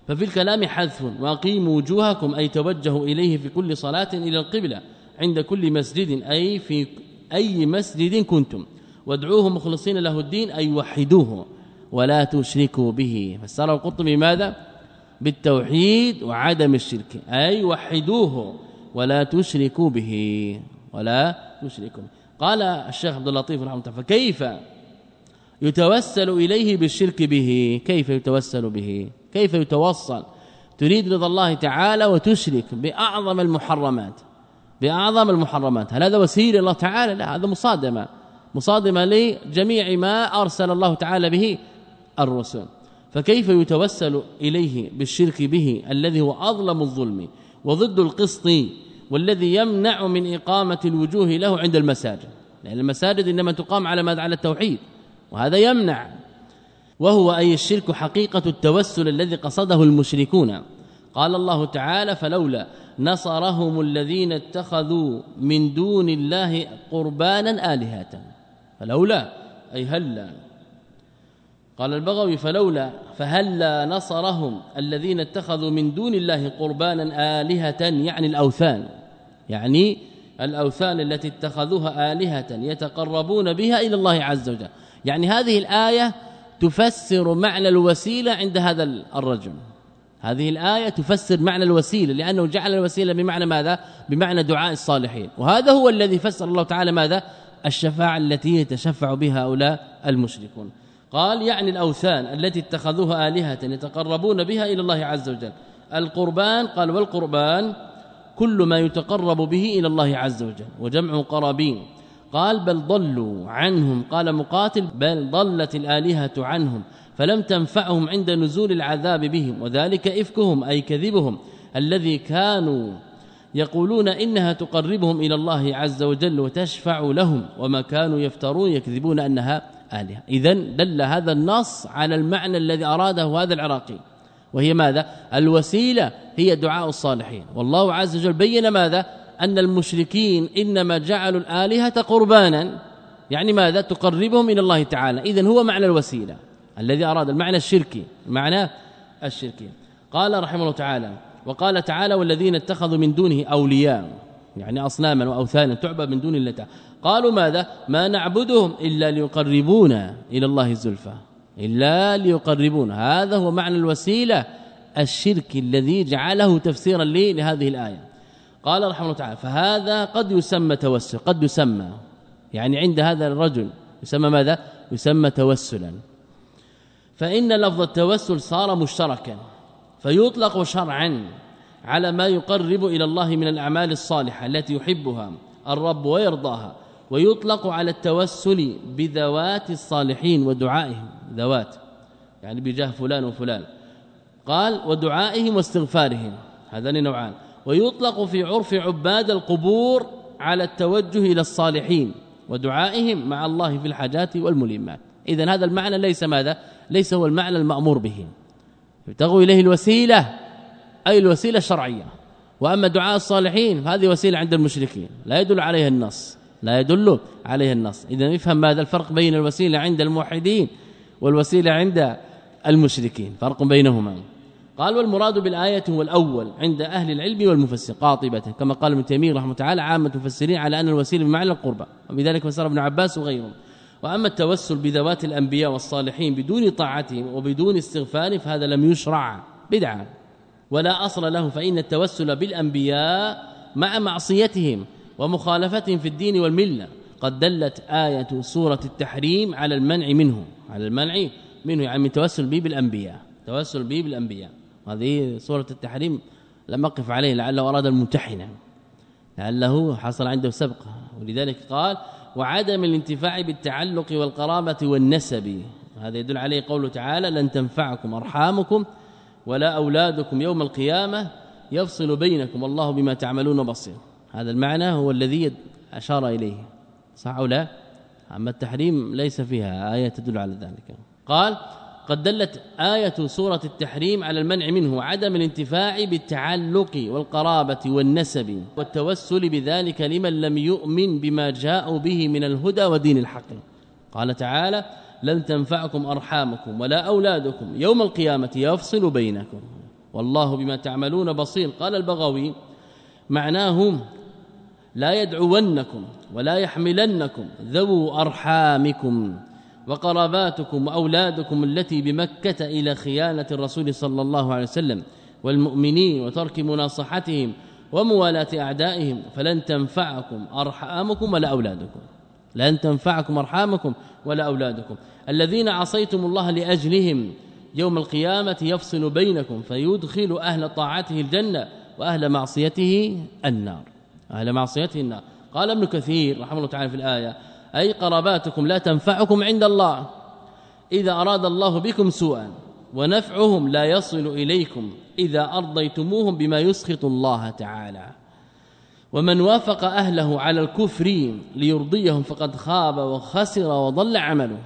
ففي الكلام حذف وأقيموا وجوهكم أي توجهوا إليه في كل صلاة إلى القبلة عند كل مسجد أي في أي مسجد كنتم. وادعوه مخلصين له الدين أي وحدوه ولا تشركوا به. فسر القرطبي ماذا؟ بالتوحيد وعدم الشرك. أي وحدوه ولا تشركوا به. ولا تشركوا قال الشيخ عبد اللطيف رحمه الله فكيف يتوسل إليه بالشرك به؟ كيف يتوسل به؟ كيف يتوصل؟ تريد رضا الله تعالى وتشرك بأعظم المحرمات. بأعظم المحرمات. هل هذا وسيلة الله تعالى؟ لا هذا مصادمة. مصادمة لجميع ما أرسل الله تعالى به الرسل فكيف يتوسل إليه بالشرك به الذي هو أظلم الظلم وضد القسط والذي يمنع من إقامة الوجوه له عند المساجد؟ لأن المساجد إنما تقام على ماذا على التوحيد وهذا يمنع. وهو أي الشرك حقيقة التوسل الذي قصده المشركون. قال الله تعالى فلولا نصرهم الذين اتخذوا من دون الله قربانا آلهة فلولا أي هلا. قال البغوي فلولا فهلا نصرهم الذين اتخذوا من دون الله قربانا آلهة يعني الأوثان يعني الأوثان التي اتخذوها آلهة يتقربون بها إلى الله عز وجل. يعني هذه الآية تفسر معنى الوسيلة عند هذا الرجل هذه الآية تفسر معنى الوسيلة لأنه جعل الوسيلة بمعنى ماذا؟ بمعنى دعاء الصالحين. وهذا هو الذي فسر الله تعالى ماذا؟ الشفاعة التي يتشفع بها هؤلاء المشركون. قال يعني الأوثان التي اتخذوها آلهة يتقربون بها إلى الله عز وجل. القربان قال والقربان كل ما يتقرب به إلى الله عز وجل وجمع قرابين. قال بل ضلوا عنهم قال مقاتل بل ضلت الآلهة عنهم فلم تنفعهم عند نزول العذاب بهم وذلك إفكهم أي كذبهم. الذي كانوا يقولون إنها تقربهم إلى الله عز وجل وتشفع لهم وما كانوا يفترون يكذبون أنها آلهة. اذا دل هذا النص على المعنى الذي أراده هذا العراقي. وهي ماذا؟ الوسيلة هي دعاء الصالحين. والله عز وجل بين ماذا؟ أن المشركين إنما جعلوا الآلهة قربانا يعني ماذا؟ تقربهم إلى الله تعالى. إذن هو معنى الوسيلة الذي أراد المعنى الشركي. المعنى الشركي. قال رحمه الله تعالى وقال تعالى والذين اتخذوا من دونه أولياء. يعني أصناما وأوثانا تعبد من دون الله قالوا ماذا؟ ما نعبدهم إلا ليقربونا إلى الله الزلفى إلا ليقربونا. هذا هو معنى الوسيلة الشرك الذي جعله تفسيرا لي لهذه الآية. قال رحمه الله تعالى فهذا قد يسمى توسل قد يسمى. يعني عند هذا الرجل يسمى ماذا؟ يسمى توسلا. فإن لفظ التوسل صار مشتركا فيطلق شرعا. على ما يقرب إلى الله من الأعمال الصالحة التي يحبها الرب ويرضاها ويطلق على التوسل بذوات الصالحين ودعائهم. ذوات. يعني بجاه فلان وفلان. قال ودعائهم واستغفارهم. هذان نوعان. ويطلق في عرف عباد القبور على التوجه إلى الصالحين ودعائهم مع الله في الحاجات والملمات اذا هذا المعنى ليس ماذا؟ ليس هو المعنى المأمور به. يبتغوا إليه الوسيلة. أي الوسيلة الشرعية. وأما دعاء الصالحين فهذه وسيلة عند المشركين. لا يدل عليها النص. لا يدل عليها النص. اذا نفهم ماذا الفرق بين الوسيلة عند الموحدين والوسيلة عند المشركين. فرق بينهما. قال والمراد بالآية هو الأول عند أهل العلم والمفسر قاطبه كما قال ابن تيمية رحمه تعالى عامة المفسرين على أن الوسيلة بمعنى القربى وبذلك فسر ابن عباس وغيرهم. وأما التوسل بذوات الأنبياء والصالحين بدون طاعتهم وبدون استغفار فهذا لم يشرع. بدعة. ولا أصل له فإن التوسل بالأنبياء مع معصيتهم ومخالفتهم في الدين والملة قد دلت آية سورة التحريم على المنع منه. على المنع منه يعني التوسل به بالأنبياء. توسل به بالأنبياء. هذه سورة التحريم لم أقف عليه لعله أراد الممتحنة. لعله حصل عنده سبق. ولذلك قال وعدم الانتفاع بالتعلق والقرابة والنسب. هذا يدل عليه قوله تعالى لن تنفعكم أرحامكم ولا أولادكم يوم القيامة يفصل بينكم والله بما تعملون بصير. هذا المعنى هو الذي أشار إليه. صح أو لا؟ أما التحريم ليس فيها آية تدل على ذلك. قال قد دلت آية سورة التحريم على المنع منه وعدم الانتفاع بالتعلق والقرابة والنسب والتوسل بذلك لمن لم يؤمن بما جاءوا به من الهدى ودين الحق. قال تعالى لن تنفعكم أرحامكم ولا أولادكم. يوم القيامة يفصل بينكم. والله بما تعملون بصير. قال البغوي معناه لا يدعونكم ولا يحملنكم. ذو أرحامكم وقراباتكم وأولادكم التي بمكة إلى خيانة الرسول صلى الله عليه وسلم والمؤمنين وترك مناصحتهم وموالاة أعدائهم. فلن تنفعكم أرحامكم ولا أولادكم. لن تنفعكم أرحامكم ولا أولادكم. الذين عصيتم الله لأجلهم يوم القيامة يفصل بينكم فيدخل أهل طاعته الجنة وأهل معصيته النار. أهل معصيته النار. قال ابن كثير رحمه الله تعالى في الآية أي قراباتكم لا تنفعكم عند الله. إذا أراد الله بكم سوءا ونفعهم لا يصل إليكم. إذا أرضيتموهم بما يسخط الله تعالى. ومن وافق أهله على الكفر ليرضيهم فقد خاب وخسر وضل عمله.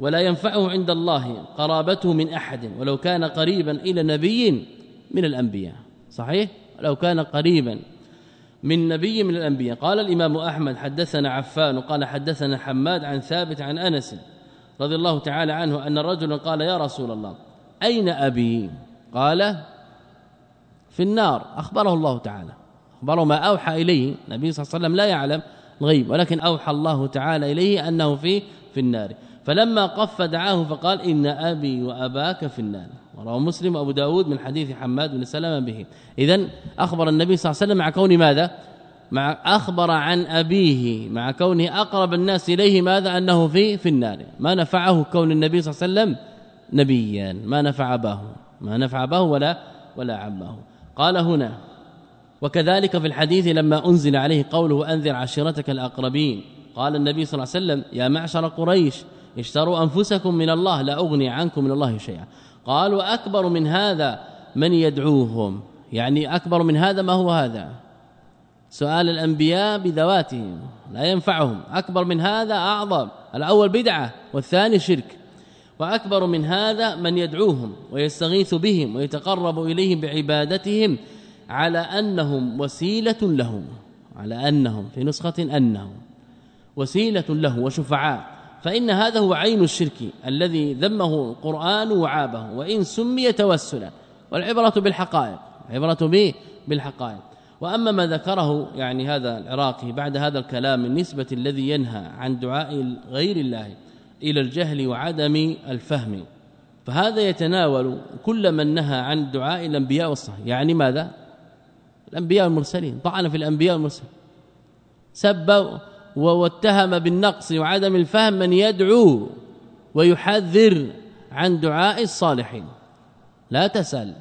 ولا ينفعه عند الله قرابته من أحد ولو كان قريبا إلى نبي من الأنبياء. صحيح؟ لو كان قريبا من نبي من الأنبياء. قال الإمام أحمد حدثنا عفان وقال حدثنا حماد عن ثابت عن أنس رضي الله تعالى عنه أن رجلا قال يا رسول الله أين أبي؟ قال في النار. أخبره الله تعالى. أخبره ما أوحى إليه. النبي صلى الله عليه وسلم لا يعلم الغيب ولكن أوحى الله تعالى إليه أنه في في النار. فلما قف دعاه فقال إن أبي وأباك في النار. وروى مسلم وأبو داود من حديث حماد بن سلمة به. اذا أخبر النبي صلى الله عليه وسلم مع كون ماذا؟ مع أخبر عن أبيه مع كونه أقرب الناس إليه ماذا؟ أنه في في النار. ما نفعه كون النبي صلى الله عليه وسلم نبيا. ما نفع أباه. ما نفع أباه ولا ولا عمه. قال هنا وكذلك في الحديث لما أنزل عليه قوله أنذر عشيرتك الأقربين قال النبي صلى الله عليه وسلم يا معشر قريش اشتروا أنفسكم من الله لا أغني عنكم من الله شيئا. قالوا أكبر من هذا من يدعوهم. يعني أكبر من هذا ما هو هذا؟ سؤال الأنبياء بذواتهم لا ينفعهم. أكبر من هذا أعظم الأول بدعة والثاني شرك. وأكبر من هذا من يدعوهم ويستغيث بهم ويتقرب إليهم بعبادتهم على أنهم وسيلة لهم على أنهم في نسخة أنهم وسيلة له وشفعاء. فإن هذا هو عين الشرك الذي ذمه القرآن وعابه وإن سمي توسلا. والعبرة بالحقائق عبرة به بالحقائق. وأما ما ذكره يعني هذا العراقي بعد هذا الكلام من نسبه الذي ينهى عن دعاء غير الله إلى الجهل وعدم الفهم. فهذا يتناول كل من نهى عن دعاء الأنبياء والصالحين يعني ماذا؟ الأنبياء المرسلين طعن في الأنبياء المرسلين. سب واتهم بالنقص وعدم الفهم من يدعو ويحذر عن دعاء الصالحين. لا تسأل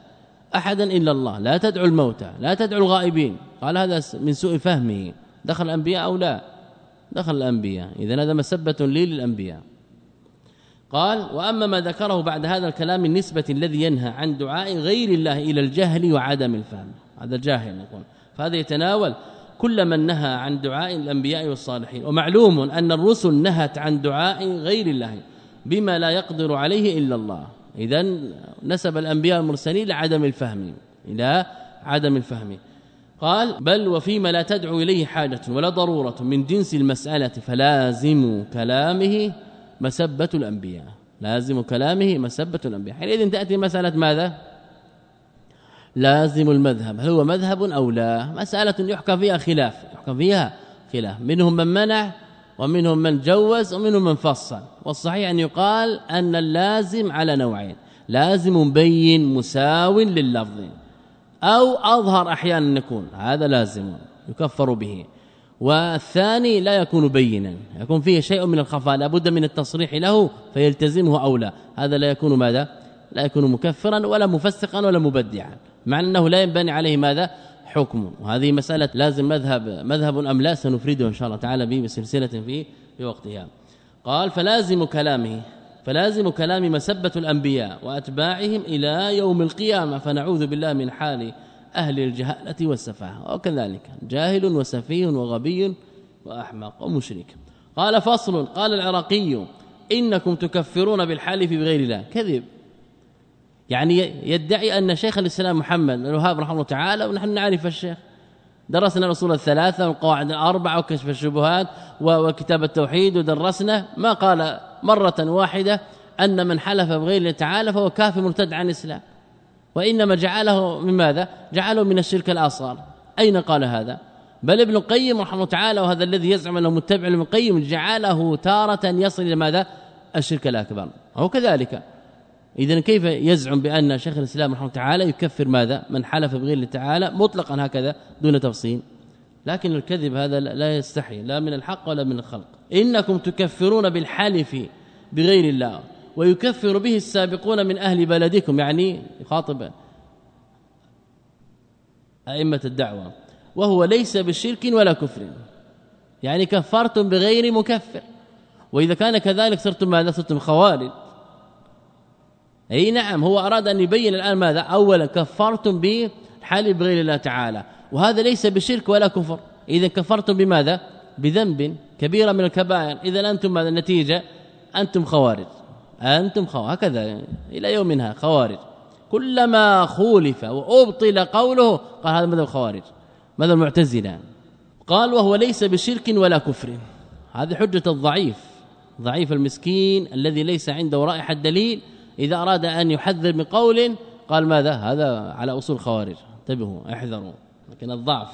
أحدا إلا الله لا تدعو الموتى لا تدعو الغائبين. قال هذا من سوء فهمه. دخل الأنبياء أو لا؟ دخل الأنبياء. اذا هذا مسبة لي للأنبياء. قال وأما ما ذكره بعد هذا الكلام من نسبه الذي ينهى عن دعاء غير الله إلى الجهل وعدم الفهم. هذا جاهل نقول. فهذا يتناول كل من نهى عن دعاء الأنبياء والصالحين. ومعلوم أن الرسل نهت عن دعاء غير الله بما لا يقدر عليه إلا الله. اذا نسب الأنبياء المرسلين لعدم الفهم إلى عدم الفهم. قال بل وفيما لا تدعو إليه حاجة ولا ضرورة من جنس المسألة فلازم كلامه مسبة الأنبياء. لازم كلامه مسبة الأنبياء. حينئذ تأتي مسألة ماذا؟ لازم المذهب. هل هو مذهب أو لا؟ مسألة يحكى فيها خلاف. يحكى فيها خلاف. منهم من منع ومنهم من جوز ومنهم من فصل. والصحيح أن يقال أن اللازم على نوعين. لازم مبين مساو لللفظ. أو أظهر أحيانا يكون هذا لازم يكفر به. والثاني لا يكون بينا. يكون فيه شيء من الخفاء. لابد من التصريح له فيلتزمه أو لا. هذا لا يكون ماذا؟ لا يكون مكفرا ولا مفسقا ولا مبدعا مع أنه لا ينبني عليه ماذا؟ حكم. وهذه مسألة لازم مذهب مذهب أم لا سنفرده إن شاء الله تعالى به بسلسله في في وقتها. قال فلازم كلامه فلازم كلام مسبة الأنبياء وأتباعهم إلى يوم القيامة فنعوذ بالله من حال أهل الجهالة والسفاهة. وكذلك جاهل وسفيه وغبي وأحمق ومشرك. قال فصل قال العراقي إنكم تكفرون بالحلف بغير الله. كذب. يعني يدعي أن شيخ الإسلام محمد الوهاب رحمه الله تعالى ونحن نعرف الشيخ. درسنا الأصول الثلاثة والقواعد الأربعة وكشف الشبهات وكتاب التوحيد ودرسنا ما قال مرة واحدة أن من حلف بغير الله تعالى فهو كافر مرتد عن الإسلام. وإنما جعله من ماذا؟ جعله من الشرك الأصغر. أين قال هذا؟ بل ابن القيم رحمه الله تعالى وهذا الذي يزعم أنه متبع لابن القيم جعله تارة يصل إلى ماذا؟ الشرك الأكبر. هو كذلك. اذا كيف يزعم بأن شيخ الإسلام رحمه الله تعالى يكفر ماذا؟ من حلف بغير الله تعالى مطلقا هكذا دون تفصيل. لكن الكذب هذا لا يستحي لا من الحق ولا من الخلق. إنكم تكفرون بالحلف بغير الله ويكفر به السابقون من أهل بلدكم يعني يخاطب أئمة الدعوة وهو ليس بالشرك ولا كفر. يعني كفرتم بغير مكفر. وإذا كان كذلك صرتم ماذا؟ صرتم خوارج. أي نعم هو أراد أن يبين الآن ماذا؟ اولا كفرتم بحلف بغير الله تعالى. وهذا ليس بشرك ولا كفر. اذا كفرتم بماذا؟ بذنب كبيره من الكبائر. اذا أنتم ماذا؟ النتيجة؟ أنتم خوارج. أنتم خوارج هكذا إلى يومنا خوارج. كلما خولف وأبطل قوله قال هذا مذهب الخوارج ماذا المعتزلة. قال وهو ليس بشرك ولا كفر. هذه حجة الضعيف ضعيف المسكين الذي ليس عنده رائحة الدليل إذا أراد أن يحذر من قول قال ماذا؟ هذا على أصول خوارج. انتبهوا احذروا. لكن الضعف.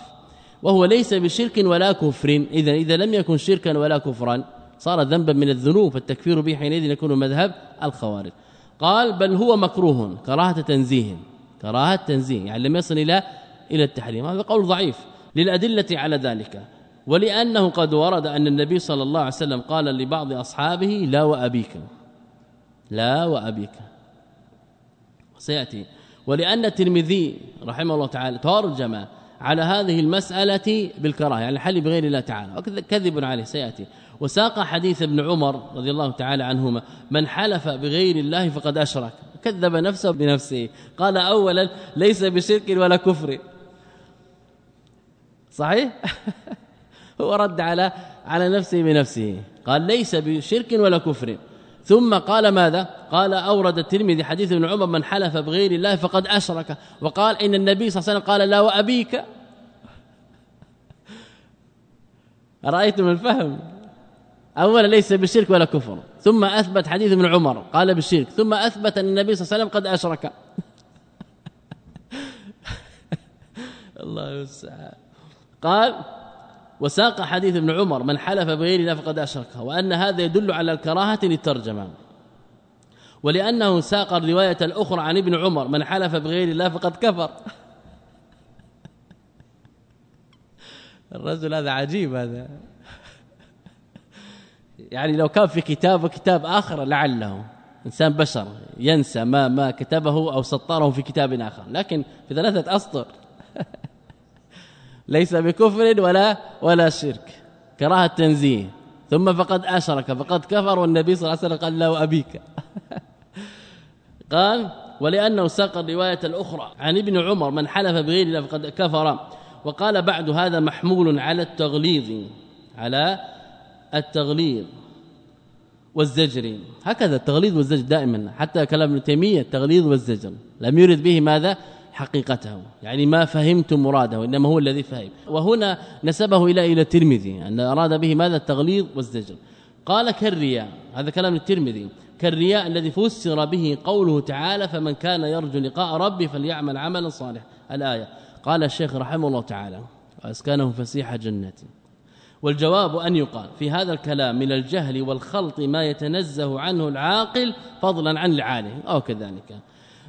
وهو ليس بشرك ولا كفر. اذا إذا لم يكن شركا ولا كفرا صار ذنبا من الذنوب فالتكفير به حينئذ يكون مذهب الخوارج. قال بل هو مكروه كراهة تنزيه. كراهة تنزيه يعني لم يصل إلى إلى التحريم. هذا قول ضعيف. للأدلة على ذلك. ولأنه قد ورد أن النبي صلى الله عليه وسلم قال لبعض أصحابه لا وأبيك. لا وأبيك. سيأتي. ولأن الترمذي رحمه الله تعالى ترجم على هذه المسألة بالكراهه يعني الحل بغير الله تعالى كذب عليه. سيأتي. وساق حديث ابن عمر رضي الله تعالى عنهما من حلف بغير الله فقد أشرك. كذب نفسه بنفسه. قال اولا ليس بشرك ولا كفر. صحيح؟ هو رد على على نفسه بنفسه. قال ليس بشرك ولا كفر. ثم قال ماذا؟ قال أورد الترمذي حديث ابن عمر من حلف بغير الله فقد أشرك. وقال إن النبي صلى الله عليه وسلم قال لا وأبيك. رأيتم الفهم؟ أولا ليس بالشرك ولا كفر. ثم أثبت حديث ابن عمر قال بالشرك. ثم أثبت أن النبي صلى الله عليه وسلم قد أشرك. الله المستعان قال وساق حديث ابن عمر من حلف بغير فقد اشرك وأن هذا يدل على الكراهة للترجمه ولأنه ساق الرواية الأخرى عن ابن عمر من حلف بغير الله فقد كفر. الرجل هذا عجيب هذا. يعني لو كان في كتاب وكتاب آخر لعله. إنسان بشر ينسى ما ما كتبه أو سطره في كتاب آخر. لكن في ثلاثة أسطر ليس بكفر ولا ولا شرك. كراهة تنزيه. ثم فقد أشرك. فقد كفر والنبي صلى الله عليه وسلم قال له أبيك. قال ولأنه ساق الرواية الأخرى عن ابن عمر من حلف بغير الله فقد كفر. وقال بعد هذا محمول على التغليظ على التغليظ والزجر. هكذا التغليظ والزجر دائما. حتى كلام ابن تيمية التغليظ والزجر. لم يرد به ماذا؟ حقيقته. يعني ما فهمت مراده إنما هو الذي فهم. وهنا نسبه إلى إلى الترمذي أن أراد به ماذا؟ التغليظ والزجر. قال كالرياء هذا كلام الترمذي. كالرياء الذي فسر به قوله تعالى فمن كان يرجو لقاء ربه فليعمل عملا صالحا. الآية. قال الشيخ رحمه الله تعالى وأسكنه فسيح جنته والجواب أن يقال في هذا الكلام من الجهل والخلط ما يتنزه عنه العاقل فضلا عن العالم. أو كذلك.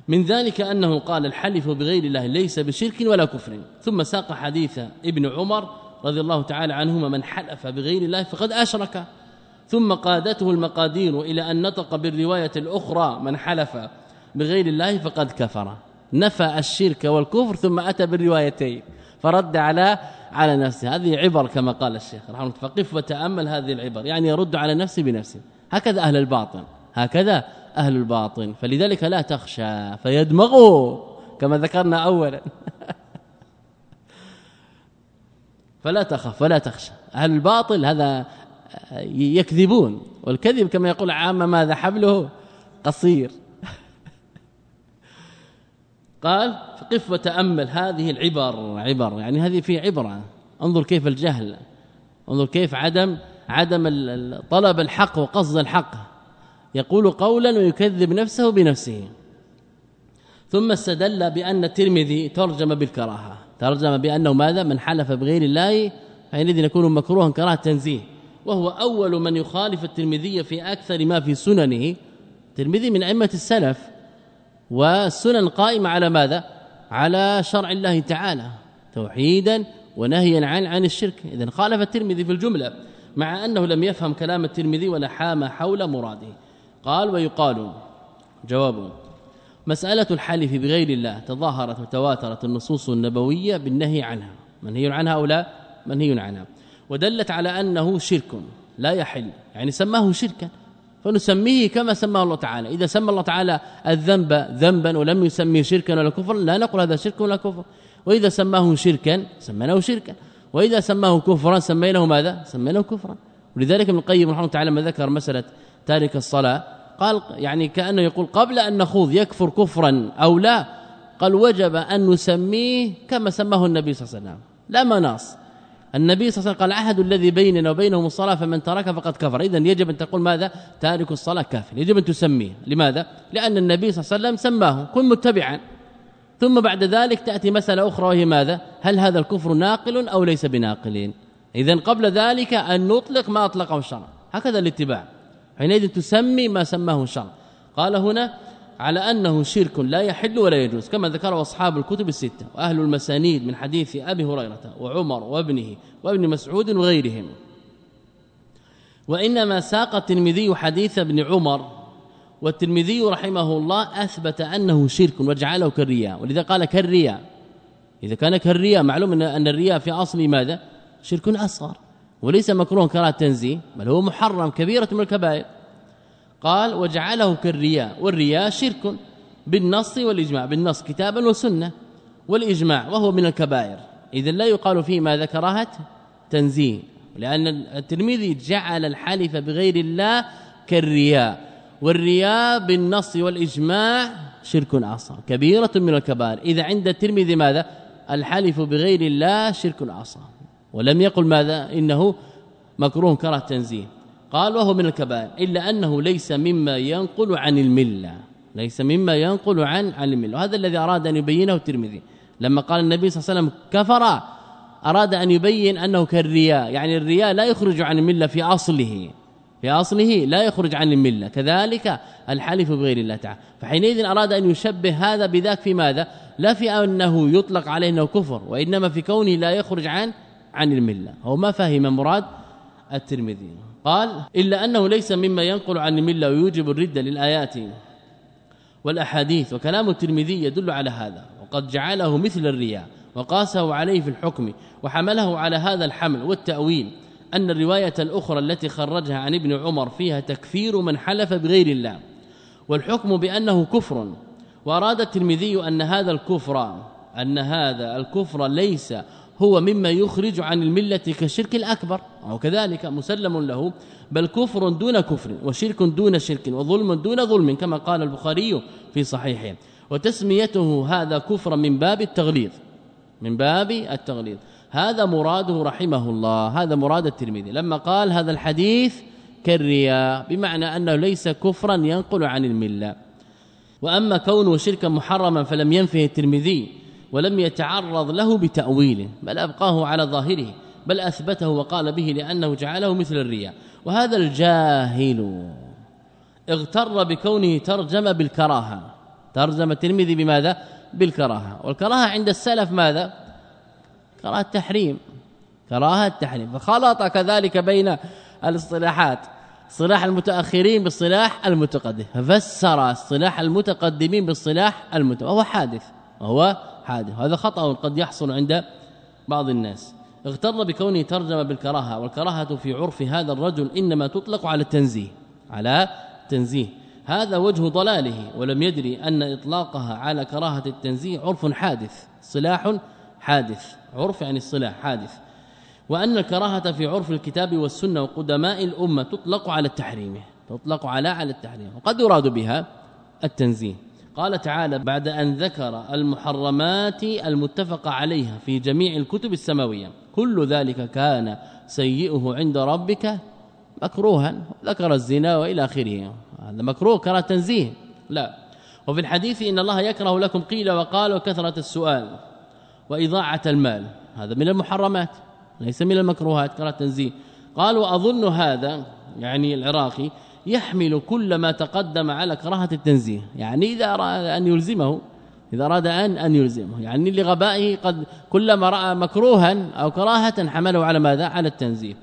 من ذلك أنه قال الحلف بغير الله ليس بشرك ولا كفر. ثم ساق حديث ابن عمر رضي الله تعالى عنهما من حلف بغير الله فقد أشرك. ثم قادته المقادير إلى أن نطق بالرواية الأخرى من حلف بغير الله فقد كفر. نفى الشرك والكفر ثم أتى بالروايتين فرد على على نفسه. هذه عبر كما قال الشيخ رحمه الله فقف وتأمل هذه العبر يعني يرد على نفسه بنفسه. هكذا أهل الباطن هكذا أهل الباطن. فلذلك لا تخشى فيدمغه كما ذكرنا اولا. فلا تخف ولا تخشى. أهل الباطل هذا يكذبون. والكذب كما يقول عامة ماذا حبله؟ قصير. قال فقف وتأمل. هذه العبر عبر. يعني هذه في عبرة. انظر كيف الجهل. انظر كيف عدم عدم طلب الحق وقصد الحق. يقول قولا ويكذب نفسه بنفسه. ثم استدل بأن الترمذي ترجم بالكراهة. ترجم بأنه ماذا؟ من حلف بغير الله حينئذ يكون مكروها كراهة تنزيه. وهو أول من يخالف الترمذي في أكثر ما في سننه. الترمذي من أئمة السلف. والسنن قائمة على ماذا؟ على شرع الله تعالى. توحيدا ونهيا عن عن الشرك. اذا خالف الترمذي في الجملة مع أنه لم يفهم كلام الترمذي ولا حام حول مراده. قال ويقال. جواب. مسألة الحلف بغير الله تظاهرت وتواترت النصوص النبوية بالنهي عنها. منهي عنها أو لا؟ منهي عنها. ودلت على أنه شرك لا يحل. يعني سماه شركا. فنسميه كما سماه الله تعالى. إذا سمى الله تعالى الذنب ذنبا ولم يسميه شركا ولا كفرا لا نقول هذا شرك ولا كفر. وإذا سماه شركا سميناه شركا. وإذا سماه كفرا سميناه ماذا؟ سميناه كفرا. ولذلك ابن القيم رحمه الله تعالى ما ذكر مسألة تارك الصلاة. قال يعني كأنه يقول قبل أن نخوض يكفر كفرا أو لا قال وجب أن نسميه كما سماه النبي صلى الله عليه وسلم. لا مناص. النبي صلى الله عليه وسلم قال العهد الذي بيننا وبينهم الصلاة فمن ترك فقد كفر. اذا يجب أن تقول ماذا؟ تارك الصلاة كافر. يجب أن تسميه. لماذا؟ لأن النبي صلى الله عليه وسلم سماه. كن متبعا. ثم بعد ذلك تأتي مسألة أخرى وهي ماذا؟ هل هذا الكفر ناقل أو ليس بناقل اذا قبل ذلك أن نطلق ما أطلقه الشرع. هكذا الاتباع. حينئذ تسمي ما سماه الشرع قال هنا على أنه شرك لا يحل ولا يجوز كما ذكره أصحاب الكتب الستة وأهل المسانيد من حديث أبي هريرة وعمر وابنه وابن مسعود وغيرهم. وإنما ساق الترمذي حديث ابن عمر والترمذي رحمه الله أثبت أنه شرك وجعله كالرياء. ولذا قال كالرياء. إذا كان كالرياء معلوم أن الرياء في أصل ماذا؟ شرك أصغر. وليس مكروه كراهة تنزيه بل هو محرم كبيرة من الكبائر. قال وجعله كالرياء والرياء شرك بالنص والإجماع بالنص كتابا وسنة والإجماع وهو من الكبائر. اذا لا يقال فيه ما ذكرها تنزيه لأن الترمذي جعل الحلف بغير الله كالرياء والرياء بالنص والإجماع شرك أصغر كبيرة من الكبائر. إذا عند الترمذي ماذا؟ الحلف بغير الله شرك أصغر. ولم يقل ماذا؟ إنه مكروه كره تنزيه قال وهو من الكبائر إلا أنه ليس مما ينقل عن الملة. ليس مما ينقل عن عن الملة. وهذا الذي أراد أن يبينه الترمذي. لما قال النبي صلى الله عليه وسلم كفر أراد أن يبين أنه كالرياء. يعني الرياء لا يخرج عن الملة في أصله. في أصله لا يخرج عن الملة. كذلك الحلف بغير الله تعالى. فحينئذ أراد أن يشبه هذا بذاك في ماذا؟ لا في أنه يطلق عليه إنه كفر وإنما في كونه لا يخرج عن عن الملة. هو ما فهم مراد الترمذي. قال إلا أنه ليس مما ينقل عن الملة ويوجب الرده للآيات والأحاديث. وكلام الترمذي يدل على هذا. وقد جعله مثل الرياء وقاسه عليه في الحكم وحمله على هذا الحمل والتأويل أن الرواية الأخرى التي خرجها عن ابن عمر فيها تكفير من حلف بغير الله. والحكم بأنه كفر. وأراد الترمذي أن هذا الكفر أن هذا الكفر ليس هو مما يخرج عن الملة كالشرك الأكبر. أو كذلك مسلم له بل كفر دون كفر وشرك دون شرك وظلم دون ظلم كما قال البخاري في صحيحه. وتسميته هذا كفرا من باب التغليظ. من باب التغليظ. هذا مراده رحمه الله. هذا مراد الترمذي. لما قال هذا الحديث كالرياء بمعنى أنه ليس كفرا ينقل عن الملة. وأما كونه شركا محرما فلم ينفه الترمذي. ولم يتعرض له بتأويل بل أبقاه على ظاهره بل أثبته وقال به لأنه جعله مثل الرياء. وهذا الجاهل اغتر بكونه ترجم بالكراهة. ترجم الترمذي بماذا؟ بالكراهة. والكراهة عند السلف ماذا؟ كراهة التحريم كراهة التحريم فخلط كذلك بين الاصطلاحات. صلاح المتأخرين بالصلاح المتقدم. ففسر اصطلاح المتقدمين بالصلاح المتقدم. وهو حادث. وهو حادث هذا خطأ قد يحصل عند بعض الناس. اغتر بكونه ترجم بالكراهة والكراهة في عرف هذا الرجل إنما تطلق على التنزيه على تنزيه هذا وجه ضلاله ولم يدري أن إطلاقها على كراهة التنزيه عرف حادث صلاح حادث عرف يعني الصلاح حادث. وأن الكراهة في عرف الكتاب والسنة وقدماء الأمة تطلق على التحريم تطلق على على التحريم وقد يراد بها التنزيه. قال تعالى بعد أن ذكر المحرمات المتفق عليها في جميع الكتب السماوية كل ذلك كان سيئه عند ربك مكروها ذكر الزنا وإلى آخره. هذا مكروه كره تنزيه. لا. وفي الحديث إن الله يكره لكم قيل وقال وكثره السؤال وإضاعة المال. هذا من المحرمات ليس من المكروهات كره تنزيه. قال واظن هذا يعني العراقي يحمل كل ما تقدم على كراهة التنزيه. يعني إذا أراد أن يلزمه إذا أراد ان أن يلزمه. يعني لغبائه قد كلما رأى مكروها أو كراهة حمله على ماذا؟ على التنزيه.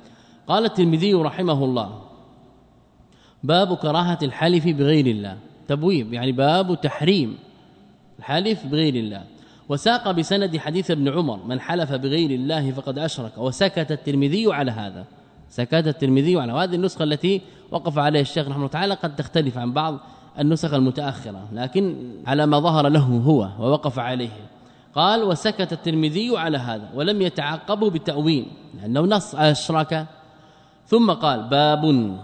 قال الترمذي رحمه الله باب كراهة الحلف بغير الله. تبويب يعني باب تحريم الحلف بغير الله. وساق بسند حديث ابن عمر من حلف بغير الله فقد أشرك. وسكت الترمذي على هذا. سكت الترمذي على هذه النسخة التي وقف عليها الشيخ رحمه الله تعالى قد تختلف عن بعض النسخ المتأخرة لكن على ما ظهر له هو ووقف عليه. قال وسكت الترمذي على هذا ولم يتعقبه بالتاويل لأنه نص اشرك ثم قال باب.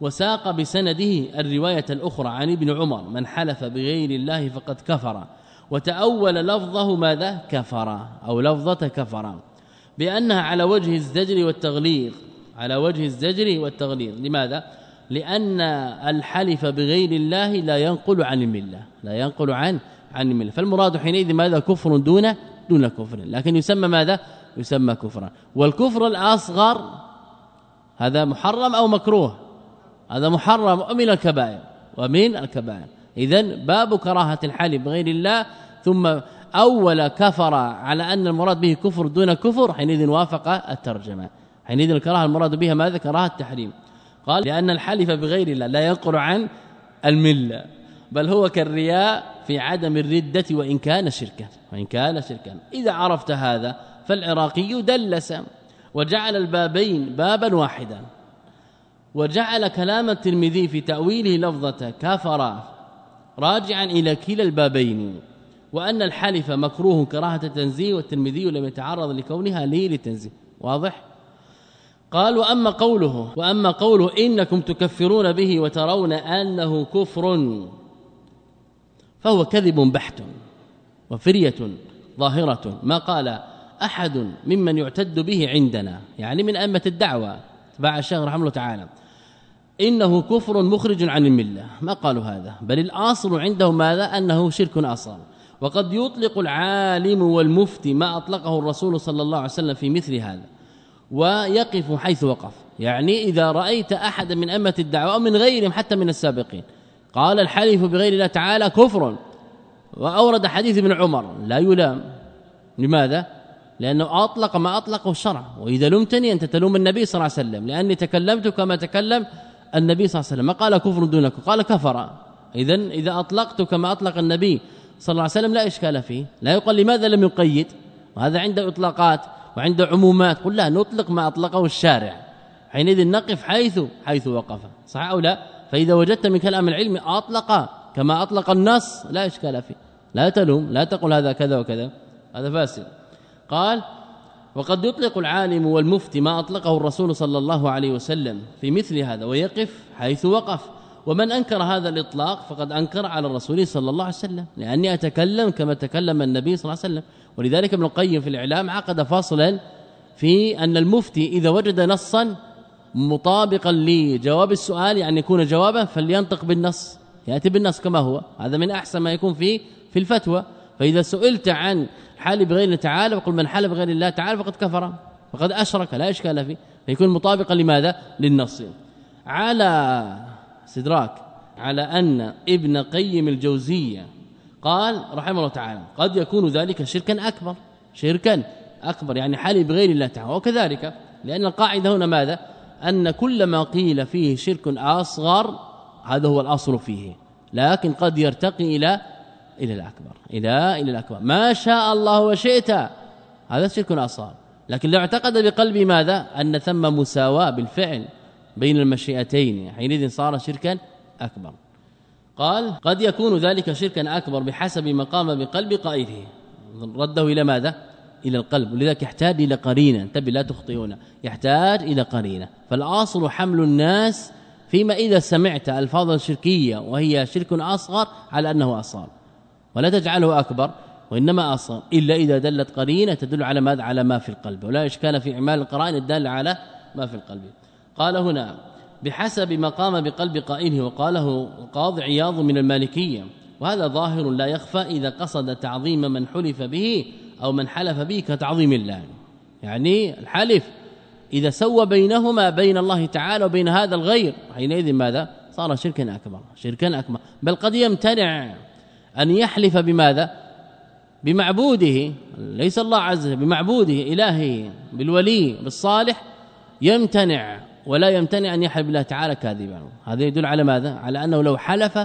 وساق بسنده الرواية الأخرى عن ابن عمر من حلف بغير الله فقد كفر وتأول لفظه ماذا؟ كفر أو لفظة كفر بأنها على وجه الزجر والتغليظ. على وجه الزجر والتغليظ. لماذا؟ لأن الحلف بغير الله لا ينقل عن الملة لا ينقل عن عن الملة. فالمراد حينئذ ماذا؟ كفر دون دون كفر. لكن يسمى ماذا؟ يسمى كفرا. والكفر الأصغر هذا محرم أو مكروه؟ هذا محرم. من الكبائر؟ ومن الكبائر. اذا باب كراهة الحلف بغير الله ثم أول كفر على أن المراد به كفر دون كفر حينئذ وافق الترجمة. حينئذ الكراهة المراد بها ماذا؟ كراهة التحريم. قال لأن الحلف بغير الله لا ينقل عن الملة بل هو كالرياء في عدم الردة وإن كان شركا وإن كان شركا. إذا عرفت هذا فالعراقي دلس وجعل البابين بابا واحدا. وجعل كلام الترمذي في تأويله لفظة كافر راجعا إلى كلا البابين. وأن الحلف مكروه كراهة التنزيه والترمذي لم يتعرض لكونها لي للتنزيه. واضح؟ قال واما قوله وأما قوله إنكم تكفرون به وترون أنه كفر فهو كذب بحت وفرية ظاهرة. ما قال أحد ممن يعتد به عندنا يعني من أئمة الدعوة تبع الشيخ رحمه الله تعالى. إنه كفر مخرج عن الملة. ما قالوا هذا؟ بل الأصل عندهم ماذا؟ أنه شرك اصغر وقد يطلق العالم والمفتي ما أطلقه الرسول صلى الله عليه وسلم في مثل هذا. ويقف حيث وقف. يعني إذا رأيت أحد من أمة الدعوة أو من غيرهم حتى من السابقين. قال الحلف بغير الله تعالى كفر. وأورد حديث ابن عمر لا يلام. لماذا؟ لأنه أطلق ما أطلقه الشرع. وإذا لمتني أنت تلوم النبي صلى الله عليه وسلم. لأني تكلمت كما تكلم النبي صلى الله عليه وسلم. ما قال كفر دونك؟ قال كفر. إذا إذا أطلقت كما أطلق النبي صلى الله عليه وسلم لا إشكال فيه. لا يقال لماذا لم يقيد؟ وهذا عنده إطلاقات. وعنده عمومات قل لا نطلق ما أطلقه الشارع. حينئذ نقف حيث حيث وقف. صح أو لا؟ فإذا وجدت من كلام العلم أطلق كما أطلق النص لا إشكال فيه. لا تلوم لا تقل هذا كذا وكذا. هذا فاسد. قال وقد يطلق العالم والمفتي ما أطلقه الرسول صلى الله عليه وسلم في مثل هذا ويقف حيث وقف. ومن أنكر هذا الإطلاق فقد أنكر على الرسول صلى الله عليه وسلم لأني أتكلم كما تكلم النبي صلى الله عليه وسلم. ولذلك ابن القيم في الإعلام عقد فاصلا في أن المفتي إذا وجد نصا مطابقا لجواب السؤال يعني يكون جوابا فلينطق بالنص يأتي بالنص كما هو. هذا من أحسن ما يكون في في الفتوى. فإذا سئلت عن حال بغير الله تعالى وقل من حال بغير الله تعالى فقد كفر فقد أشرك لا إشكال فيه. فيكون مطابقا لماذا؟ للنص. على سدراك على أن ابن قيم الجوزية قال رحمه الله تعالى قد يكون ذلك شركا أكبر. شركا أكبر يعني حال بغير الله تعالى. وكذلك لأن القاعدة هنا ماذا؟ أن كل ما قيل فيه شرك أصغر هذا هو الأصل فيه. لكن قد يرتقي إلى إلى الأكبر إلى إلى الأكبر. ما شاء الله وشئت هذا شرك أصغر. لكن لو اعتقد بقلبي ماذا؟ أن ثم مساواة بالفعل بين المشيئتين حينئذ صار شركا أكبر. قال قد يكون ذلك شركا أكبر بحسب ما قام بقلب قائله رده إلى ماذا؟ إلى القلب. ولذلك يحتاج إلى قرينة. انتبه لا تخطئون. يحتاج إلى قرينة. فالأصل حمل الناس فيما إذا سمعت الفاظا شركية وهي شرك أصغر على أنه اصغر ولا تجعله أكبر وإنما أصغر. إلا إذا دلت قرينة تدل على ماذا؟ على ما في القلب. ولا إشكال في إعمال القرائن الداله على ما في القلب. قال هنا بحسب ما قام بقلب قائله وقاله القاضي عياض من المالكية. وهذا ظاهر لا يخفى إذا قصد تعظيم من حلف به أو من حلف به كتعظيم الله. يعني الحلف إذا سوى بينهما بين الله تعالى وبين هذا الغير حينئذ ماذا؟ صار شركا أكبر شركا أكبر. بل قد يمتنع أن يحلف بماذا؟ بمعبوده ليس الله عز وجل بمعبوده إلهه بالولي بالصالح يمتنع. ولا يمتنع أن يحلف بالله تعالى كاذبا. هذا يدل على ماذا؟ على أنه لو حلف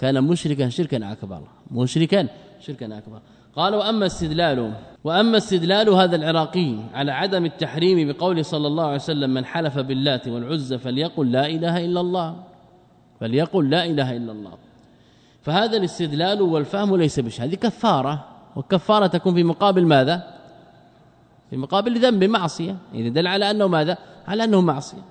كان مشركا شركا أكبر. مشركا شركا أكبر. قال واما استدلال وأما استدلال هذا العراقي على عدم التحريم بقول صلى الله عليه وسلم من حلف باللات والعزى فليقل لا إله إلا الله. فليقل لا إله إلا الله. فهذا الاستدلال والفهم ليس بشيء. هذه كفارة والكفاره تكون في مقابل ماذا؟ في مقابل ذنب معصية. إذا دل على أنه ماذا؟ على أنه معصية.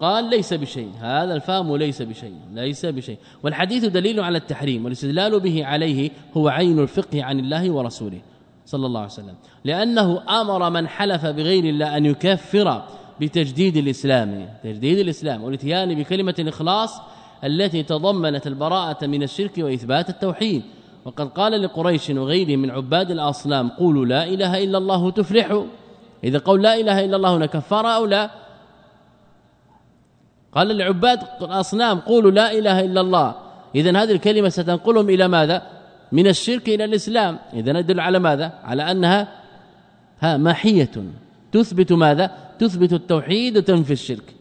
قال ليس بشيء. هذا الفهم ليس بشيء. ليس بشيء. والحديث دليل على التحريم والاستدلال به عليه هو عين الفقه عن الله ورسوله صلى الله عليه وسلم. لأنه أمر من حلف بغير الله أن يكفر بتجديد الإسلام. تجديد الإسلام والإتيان بكلمة الإخلاص التي تضمنت البراءة من الشرك وإثبات التوحيد. وقد قال لقريش وغيرهم من عباد الأصنام قولوا لا إله إلا الله تفلحوا. إذا قول لا إله إلا الله نكفر أو لا؟ قال لعباد الأصنام قولوا لا إله إلا الله. اذا هذه الكلمة ستنقلهم إلى ماذا؟ من الشرك إلى الإسلام. اذا يدل على ماذا؟ على أنها ها محية. تثبت ماذا؟ تثبت التوحيد وتنفي الشرك.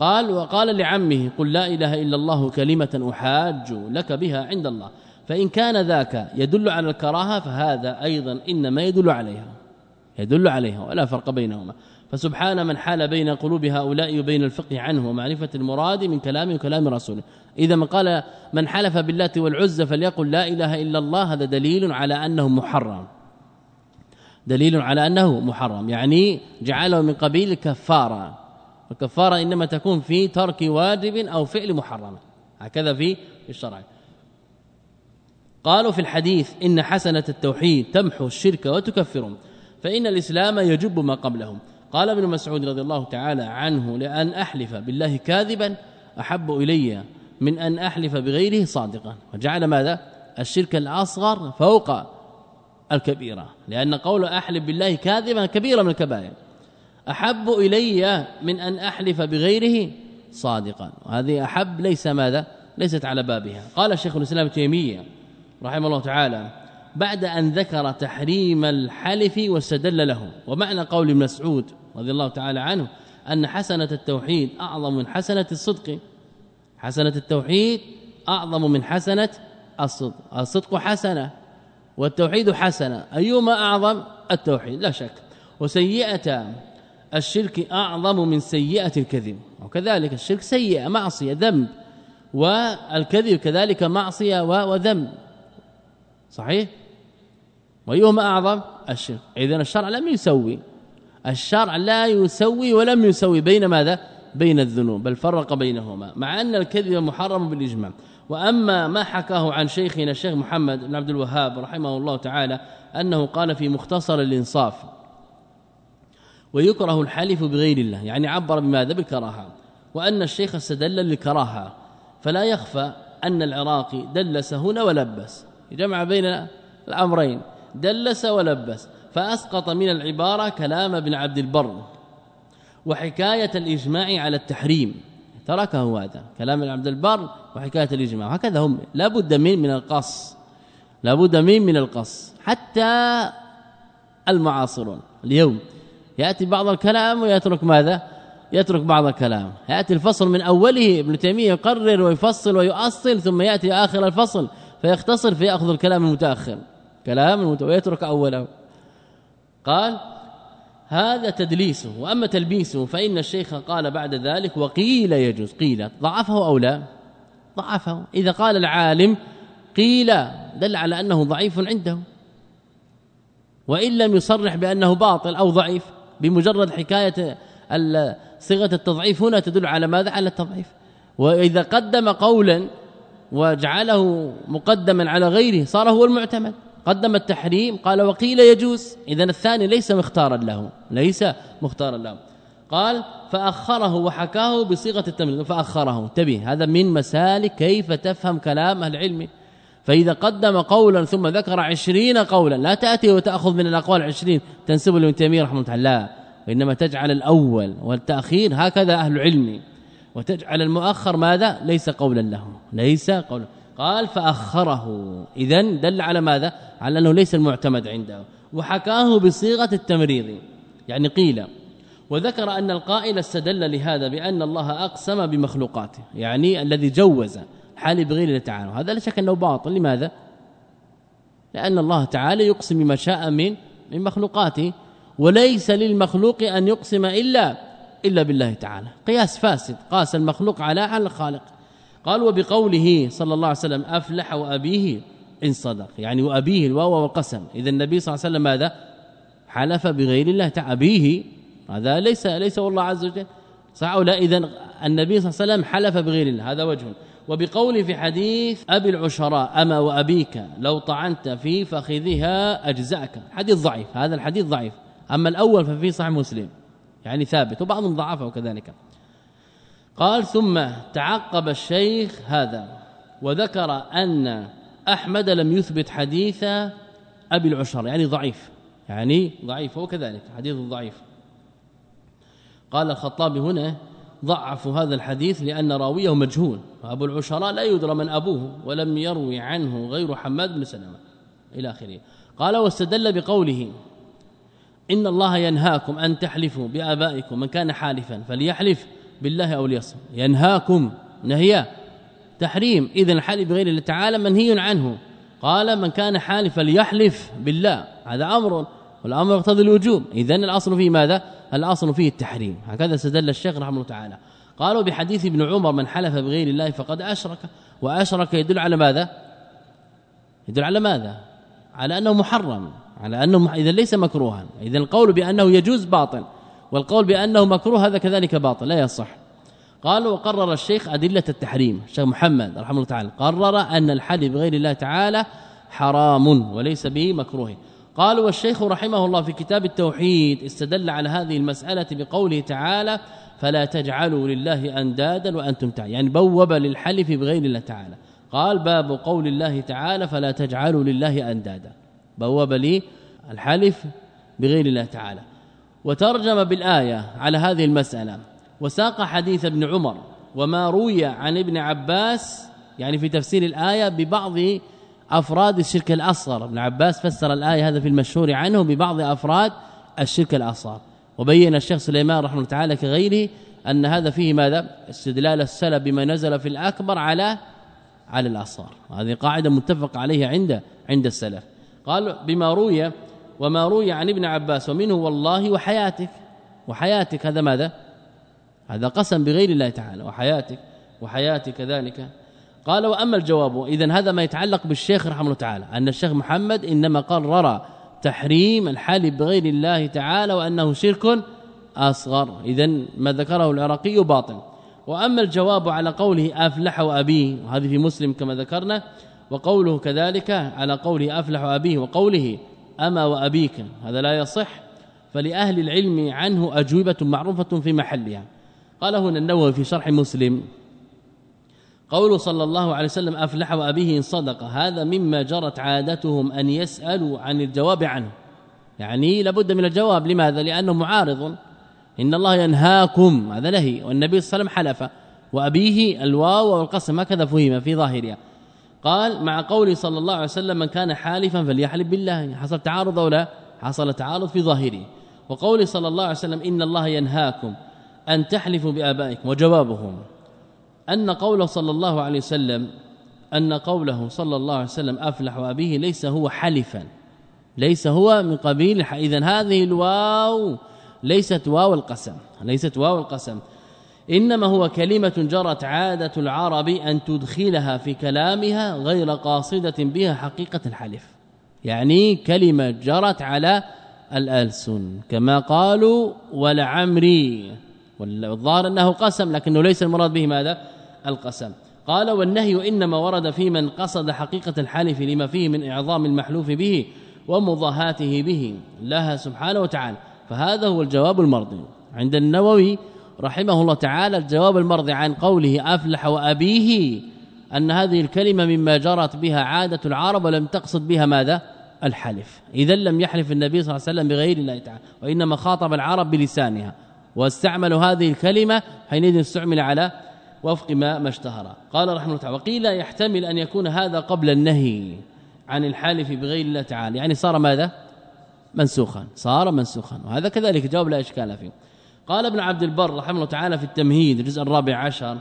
قال وقال لعمه قل لا إله إلا الله كلمة أحاج لك بها عند الله. فإن كان ذاك يدل على الكراهة فهذا أيضا إنما يدل عليها. يدل عليها ولا فرق بينهما. فسبحان من حال بين قلوب هؤلاء وبين الفقه عنه ومعرفة المراد من كلامه وكلام رسوله. إذا من قال من حلف بالله والعزى فليقل لا إله إلا الله هذا دليل على أنه محرم. دليل على أنه محرم. يعني جعله من قبيل الكفارة. الكفارة إنما تكون في ترك واجب أو فعل محرم. هكذا في الشرع. قالوا في الحديث إن حسنة التوحيد تمحو الشرك وتكفره فإن الإسلام يجب ما قبله قال ابن مسعود رضي الله تعالى عنه لأن أحلف بالله كاذبا أحب إلي من أن أحلف بغيره صادقا. وجعل ماذا؟ الشرك الأصغر فوق الكبيرة. لأن قول أحلف بالله كاذبا كبيرة من الكبائر. أحب إلي من أن أحلف بغيره صادقا. وهذه أحب ليس ماذا؟ ليست على بابها. قال الشيخ الإسلام تيمية رحمه الله تعالى بعد أن ذكر تحريم الحلف واستدل له. ومعنى قول مسعود رضي الله تعالى عنه أن حسنة التوحيد أعظم من حسنة الصدق. حسنة التوحيد أعظم من حسنة الصدق. الصدق حسنة والتوحيد حسنة. أيهما أعظم؟ التوحيد لا شك. وسيئة الشرك أعظم من سيئة الكذب. وكذلك الشرك سيئة معصية ذنب. والكذب كذلك معصية وذنب. صحيح؟ وأيهما أعظم؟ الشرك. إذن الشرع لم يسوي. الشرع لا يسوي ولم يسوي بين ماذا؟ بين الذنوب بل فرق بينهما مع أن الكذب محرم بالإجماع. وأما ما حكاه عن شيخنا الشيخ محمد بن عبد الوهاب رحمه الله تعالى أنه قال في مختصر الإنصاف ويكره الحلف بغير الله. يعني عبر بماذا؟ بالكراهه وأن الشيخ استدل للكراهه فلا يخفى أن العراقي دلس هنا ولبس. جمع بين الأمرين. دلس ولبس. فأسقط من العبارة كلام ابن عبد البر وحكاية الإجماع على التحريم. تركه هذا. كلام ابن عبد البر وحكاية الإجماع. هكذا هم. لا بد من من القص. لا بد من من القص. حتى المعاصرون. اليوم يأتي بعض الكلام ويترك ماذا؟ يترك بعض الكلام. يأتي الفصل من أوله. ابن تيمية يقرر ويفصل ويؤصل ثم يأتي آخر الفصل فيختصر فياخذ الكلام المتأخر. كلام المتاخر ويترك أوله. قال هذا تدليسه وأما تلبيسه فإن الشيخ قال بعد ذلك وقيل يجوز. قيل ضعفه أو لا؟ ضعفه. إذا قال العالم قيل دل على أنه ضعيف عنده. وإن لم يصرح بأنه باطل أو ضعيف بمجرد حكاية صيغة التضعيف هنا تدل على ماذا؟ على التضعيف. وإذا قدم قولا وجعله مقدما على غيره صار هو المعتمد. قدم التحريم قال وقيل يجوز. اذا الثاني ليس مختارا له ليس مختارا له. قال فأخره وحكاه بصيغة التمريض فأخره. انتبه هذا من مسالك كيف تفهم كلام العلم. فإذا قدم قولا ثم ذكر عشرين قولا لا تأتي وتأخذ من الأقوال عشرين تنسب لابن تيمية رحمه الله. لا وإنما تجعل الأول والتأخير هكذا أهل العلم. وتجعل المؤخر ماذا؟ ليس قولا له ليس قولا. قال فأخره. اذا دل على ماذا؟ على أنه ليس المعتمد عنده. وحكاه بصيغة التمريض. يعني قيل وذكر أن القائل استدل لهذا بأن الله أقسم بمخلوقاته. يعني الذي جوز حال بغير تعالى هذا لا شك أنه باطل. لماذا؟ لأن الله تعالى يقسم بما شاء من من مخلوقاته. وليس للمخلوق أن يقسم إلا إلا بالله تعالى. قياس فاسد. قاس المخلوق على على الخالق. قال وبقوله صلى الله عليه وسلم أفلح وأبيه إن صدق. يعني وأبيه الواو والقسم. إذا النبي صلى الله عليه وسلم ماذا؟ حلف بغير الله. تعالى أبيه. هذا ليس ليس والله عز وجل. صح ولا إذا النبي صلى الله عليه وسلم حلف بغير الله. هذا وجه. وبقول في حديث أبي العشراء أما وأبيك لو طعنت في فخذها أجزأك. حديث ضعيف. هذا الحديث ضعيف. أما الأول ففي صحيح مسلم. يعني ثابت. وبعضهم ضعفه كذلك قال ثم تعقب الشيخ هذا وذكر أن أحمد لم يثبت حديث أبي العشر يعني ضعيف يعني ضعيف هو كذلك حديث ضعيف. قال الخطابي هنا ضعف هذا الحديث لأن راويه مجهول وأبو العشراء لا يدرى من أبوه ولم يروي عنه غير حماد بن سلمة إلى آخره. قال واستدل بقوله إن الله ينهاكم أن تحلفوا بآبائكم من كان حالفا فليحلف. بالله أو ليصم ينهاكم. نهي تحريم. إذن الحلف بغير الله تعالى منهي عنه. قال من كان حالفا ليحلف بالله. هذا أمر. والأمر يقتضي الوجوب. إذن الأصل فيه ماذا؟ الأصل فيه التحريم. هكذا استدل الشيخ رحمه الله تعالى. قالوا بحديث ابن عمر من حلف بغير الله فقد أشرك. وأشرك يدل على ماذا؟ يدل على ماذا؟ على أنه محرم. على أنه اذا ليس مكروها. اذا القول بأنه يجوز باطل. والقول بأنه مكروه هذا كذلك باطل لا يصح. قال وقرر الشيخ أدلة التحريم الشيخ محمد رحمه الله تعالى قرر أن الحلف بغير الله تعالى حرام وليس به مكروه. قال والشيخ رحمه الله في كتاب التوحيد استدل على هذه المسألة بقوله تعالى فلا تجعلوا لله أندادا وأنتم تعلمون يعني بوب للحلف بغير الله تعالى. قال باب قول الله تعالى فلا تجعلوا لله أندادا بواب لي الحلف بغير الله تعالى. وترجم بالآية على هذه المسألة. وساق حديث ابن عمر وما روي عن ابن عباس يعني في تفسير الآية ببعض أفراد الشرك الأصغر. ابن عباس فسر الآية هذا في المشهور عنه ببعض أفراد الشرك الأصغر. وبين الشيخ سليمان رحمه الله تعالى كغيره أن هذا فيه ماذا؟ استدلال السلف بما نزل في الأكبر على على الأصغر. هذه قاعدة متفق عليها عند عند السلف. قال بما روي وما روي عن ابن عباس ومنه والله وحياتك وحياتك هذا ماذا؟ هذا قسم بغير الله تعالى وحياتك وحياتك كذلك. قال وأما الجواب اذا هذا ما يتعلق بالشيخ رحمه الله تعالى أن الشيخ محمد إنما قرر تحريم الحلف بغير الله تعالى وأنه شرك أصغر. اذا ما ذكره العراقي باطل. وأما الجواب على قوله أفلح أبيه وهذه في مسلم كما ذكرنا وقوله كذلك على قوله أفلح أبيه وقوله أما وأبيك هذا لا يصح. فلأهل العلم عنه أجوبة معروفة في محلها. قال هنا النووي في شرح مسلم قوله صلى الله عليه وسلم أفلح وأبيه إن صدق. هذا مما جرت عادتهم أن يسألوا عن الجواب عنه. يعني لابد من الجواب. لماذا؟ لأنه معارض. إن الله ينهاكم. هذا نهي. والنبي صلى الله عليه وسلم حلف. وأبيه الواو والقسم هكذا فهم في ظاهرها. قال مع قول صلى الله عليه وسلم من كان حالفا فليحلف بالله حصل تعارض أو لا؟ حصل تعارض في ظاهره. وقول صلى الله عليه وسلم إن الله ينهاكم أن تحلفوا بآبائكم وجوابهم أن قوله صلى الله عليه وسلم أن قوله صلى الله عليه وسلم أفلح وابيه ليس هو حلفا ليس هو من قبيل اذا هذه الواو ليست واو القسم ليست واو القسم. إنما هو كلمة جرت عادة العرب أن تدخلها في كلامها غير قاصدة بها حقيقة الحلف. يعني كلمة جرت على الألسن. كما قالوا ولعمري والظاهر أنه قسم لكنه ليس المراد به ماذا؟ القسم. قال والنهي إنما ورد في من قصد حقيقة الحالف لما فيه من إعظام المحلوف به ومضاهاته به. لها سبحانه وتعالى. فهذا هو الجواب المرضي. عند النووي رحمه الله تعالى الجواب المرضي عن قوله أفلح وأبيه أن هذه الكلمة مما جرت بها عادة العرب ولم تقصد بها ماذا؟ الحلف. اذا لم يحلف النبي صلى الله عليه وسلم بغير الله تعالى وإنما خاطب العرب بلسانها واستعملوا هذه الكلمة حينئذ استعمل على وفق ما ما اشتهر. قال رحمه الله تعالى وقيل يحتمل أن يكون هذا قبل النهي عن الحالف بغير الله تعالى يعني صار ماذا؟ منسوخا صار منسوخا وهذا كذلك جواب لا إشكال فيه. قال ابن عبد البر رحمه الله تعالى في التمهيد الجزء الرابع عشر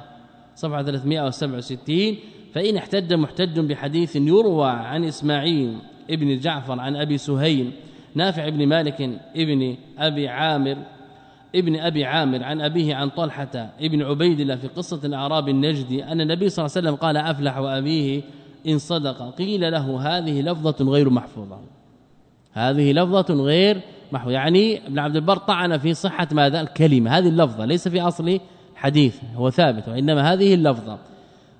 صفحة 367 فإن احتج محتج بحديث يروى عن إسماعيل ابن جعفر عن أبي سهيل نافع بن مالك ابن أبي عامر ابن أبي عامر عن أبيه عن طلحة ابن عبيد الله في قصة الأعراب النجدي أن النبي صلى الله عليه وسلم قال أفلح وأبيه إن صدق قيل له هذه لفظة غير محفوظة هذه لفظة غير محفوظة يعني ابن عبد البر طعن في صحة ماذا الكلمة. هذه اللفظة ليس في أصل حديث هو ثابت وإنما هذه اللفظة.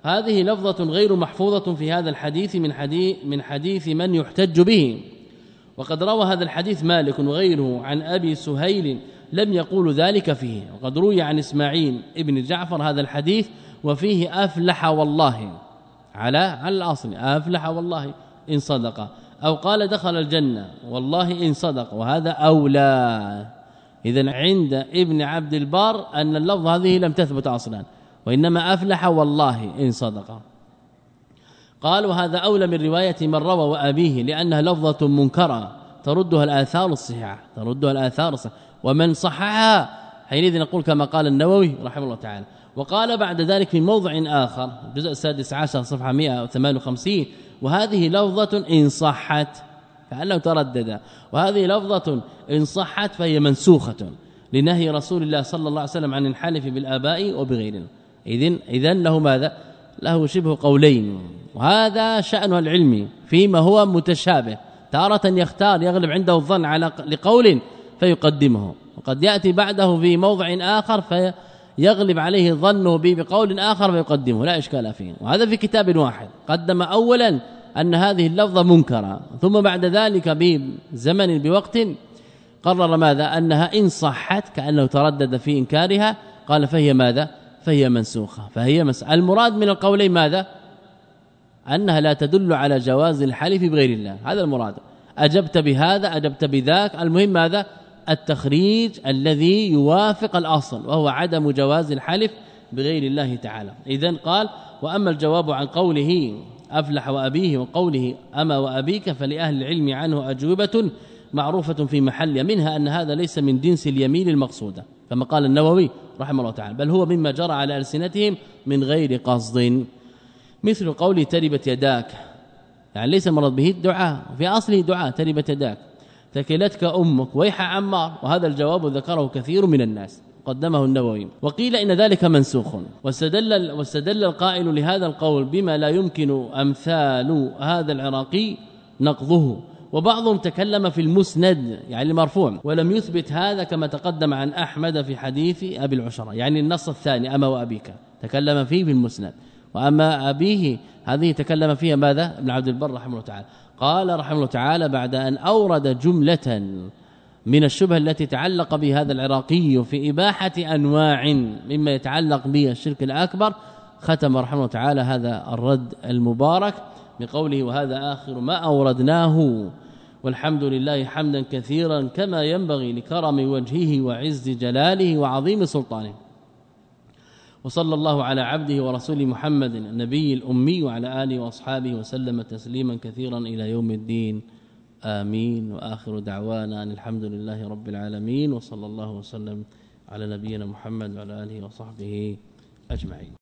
هذه لفظة غير محفوظة في هذا الحديث من حديث من حديث من يحتج به. وقد روى هذا الحديث مالك وغيره عن أبي سهيل لم يقول ذلك فيه. وقد روي عن إسماعيل ابن جعفر هذا الحديث وفيه أفلح والله. على على الأصل أفلح والله إن صدق. أو قال دخل الجنة. والله إن صدق وهذا أولى. اذا عند ابن عبد البر أن اللفظ هذه لم تثبت أصلا. وإنما أفلح والله إن صدق. قال وهذا أولى من رواية من روى وأبيه لأنها لفظة منكرة. تردها الآثار الصحيحة. تردها الآثار الصحيحة. ومن صححها حينئذ نقول كما قال النووي رحمه الله تعالى. وقال بعد ذلك في موضع آخر الجزء السادس عشر صفحة 158 وهذه لفظة إن صحت كانه تردد وهذه لفظة إن صحت فهي منسوخة لنهي رسول الله صلى الله عليه وسلم عن الحلف بالآباء وبغيرهم إذن اذا له ماذا؟ له شبه قولين. وهذا شأنه العلمي فيما هو متشابه. تارة يختار يغلب عنده الظن على لقول فيقدمه. وقد يأتي بعده في موضع آخر فيغلب عليه ظنه به بقول آخر فيقدمه لا إشكال فيه. وهذا في كتاب واحد. قدم اولا أن هذه اللفظة منكرة ثم بعد ذلك بزمن بوقت قرر ماذا؟ أنها إن صحت كأنه تردد في إنكارها قال فهي ماذا؟ فهي منسوخة. فهي مس... المراد من القولين ماذا؟ أنها لا تدل على جواز الحلف بغير الله. هذا المراد. أجبت بهذا أجبت بذاك. المهم ماذا؟ التخريج الذي يوافق الأصل وهو عدم جواز الحلف بغير الله تعالى. اذا قال وأما الجواب عن قوله أفلح وأبيه وقوله أما وأبيك فلأهل العلم عنه أجوبة معروفة في محل منها أن هذا ليس من جنس اليمين المقصودة كما قال النووي رحمه الله تعالى بل هو مما جرى على ألسنتهم من غير قصد. مثل قول تربت يداك يعني ليس المرض به الدعاء في أصله دعاء تربت يداك. تكلتك أمك ويح عمار. وهذا الجواب ذكره كثير من الناس. قدمه النووي. وقيل إن ذلك منسوخ. واستدل واستدل القائل لهذا القول بما لا يمكن أمثال هذا العراقي نقضه. وبعضهم تكلم في المسند يعني المرفوع. ولم يثبت هذا كما تقدم عن أحمد في حديث أبي العشرة. يعني النص الثاني أما وأبيك. تكلم فيه في المسند. وأما أبيه هذه تكلم فيها ماذا؟ ابن عبد البر رحمه الله تعالى. قال رحمه الله تعالى بعد أن أورد جملة من الشبه التي تعلق بهذا العراقي في إباحة أنواع مما يتعلق به الشرك الأكبر ختم رحمه الله تعالى هذا الرد المبارك بقوله وهذا آخر ما أوردناه والحمد لله حمدا كثيرا كما ينبغي لكرم وجهه وعز جلاله وعظيم سلطانه. وصلى الله على عبده ورسوله محمد النبي الأمي وعلى آله وأصحابه وسلم تسليما كثيرا إلى يوم الدين. آمين. وآخر دعوانا أن الحمد لله رب العالمين وصلى الله وسلم على نبينا محمد وعلى آله وصحبه أجمعين.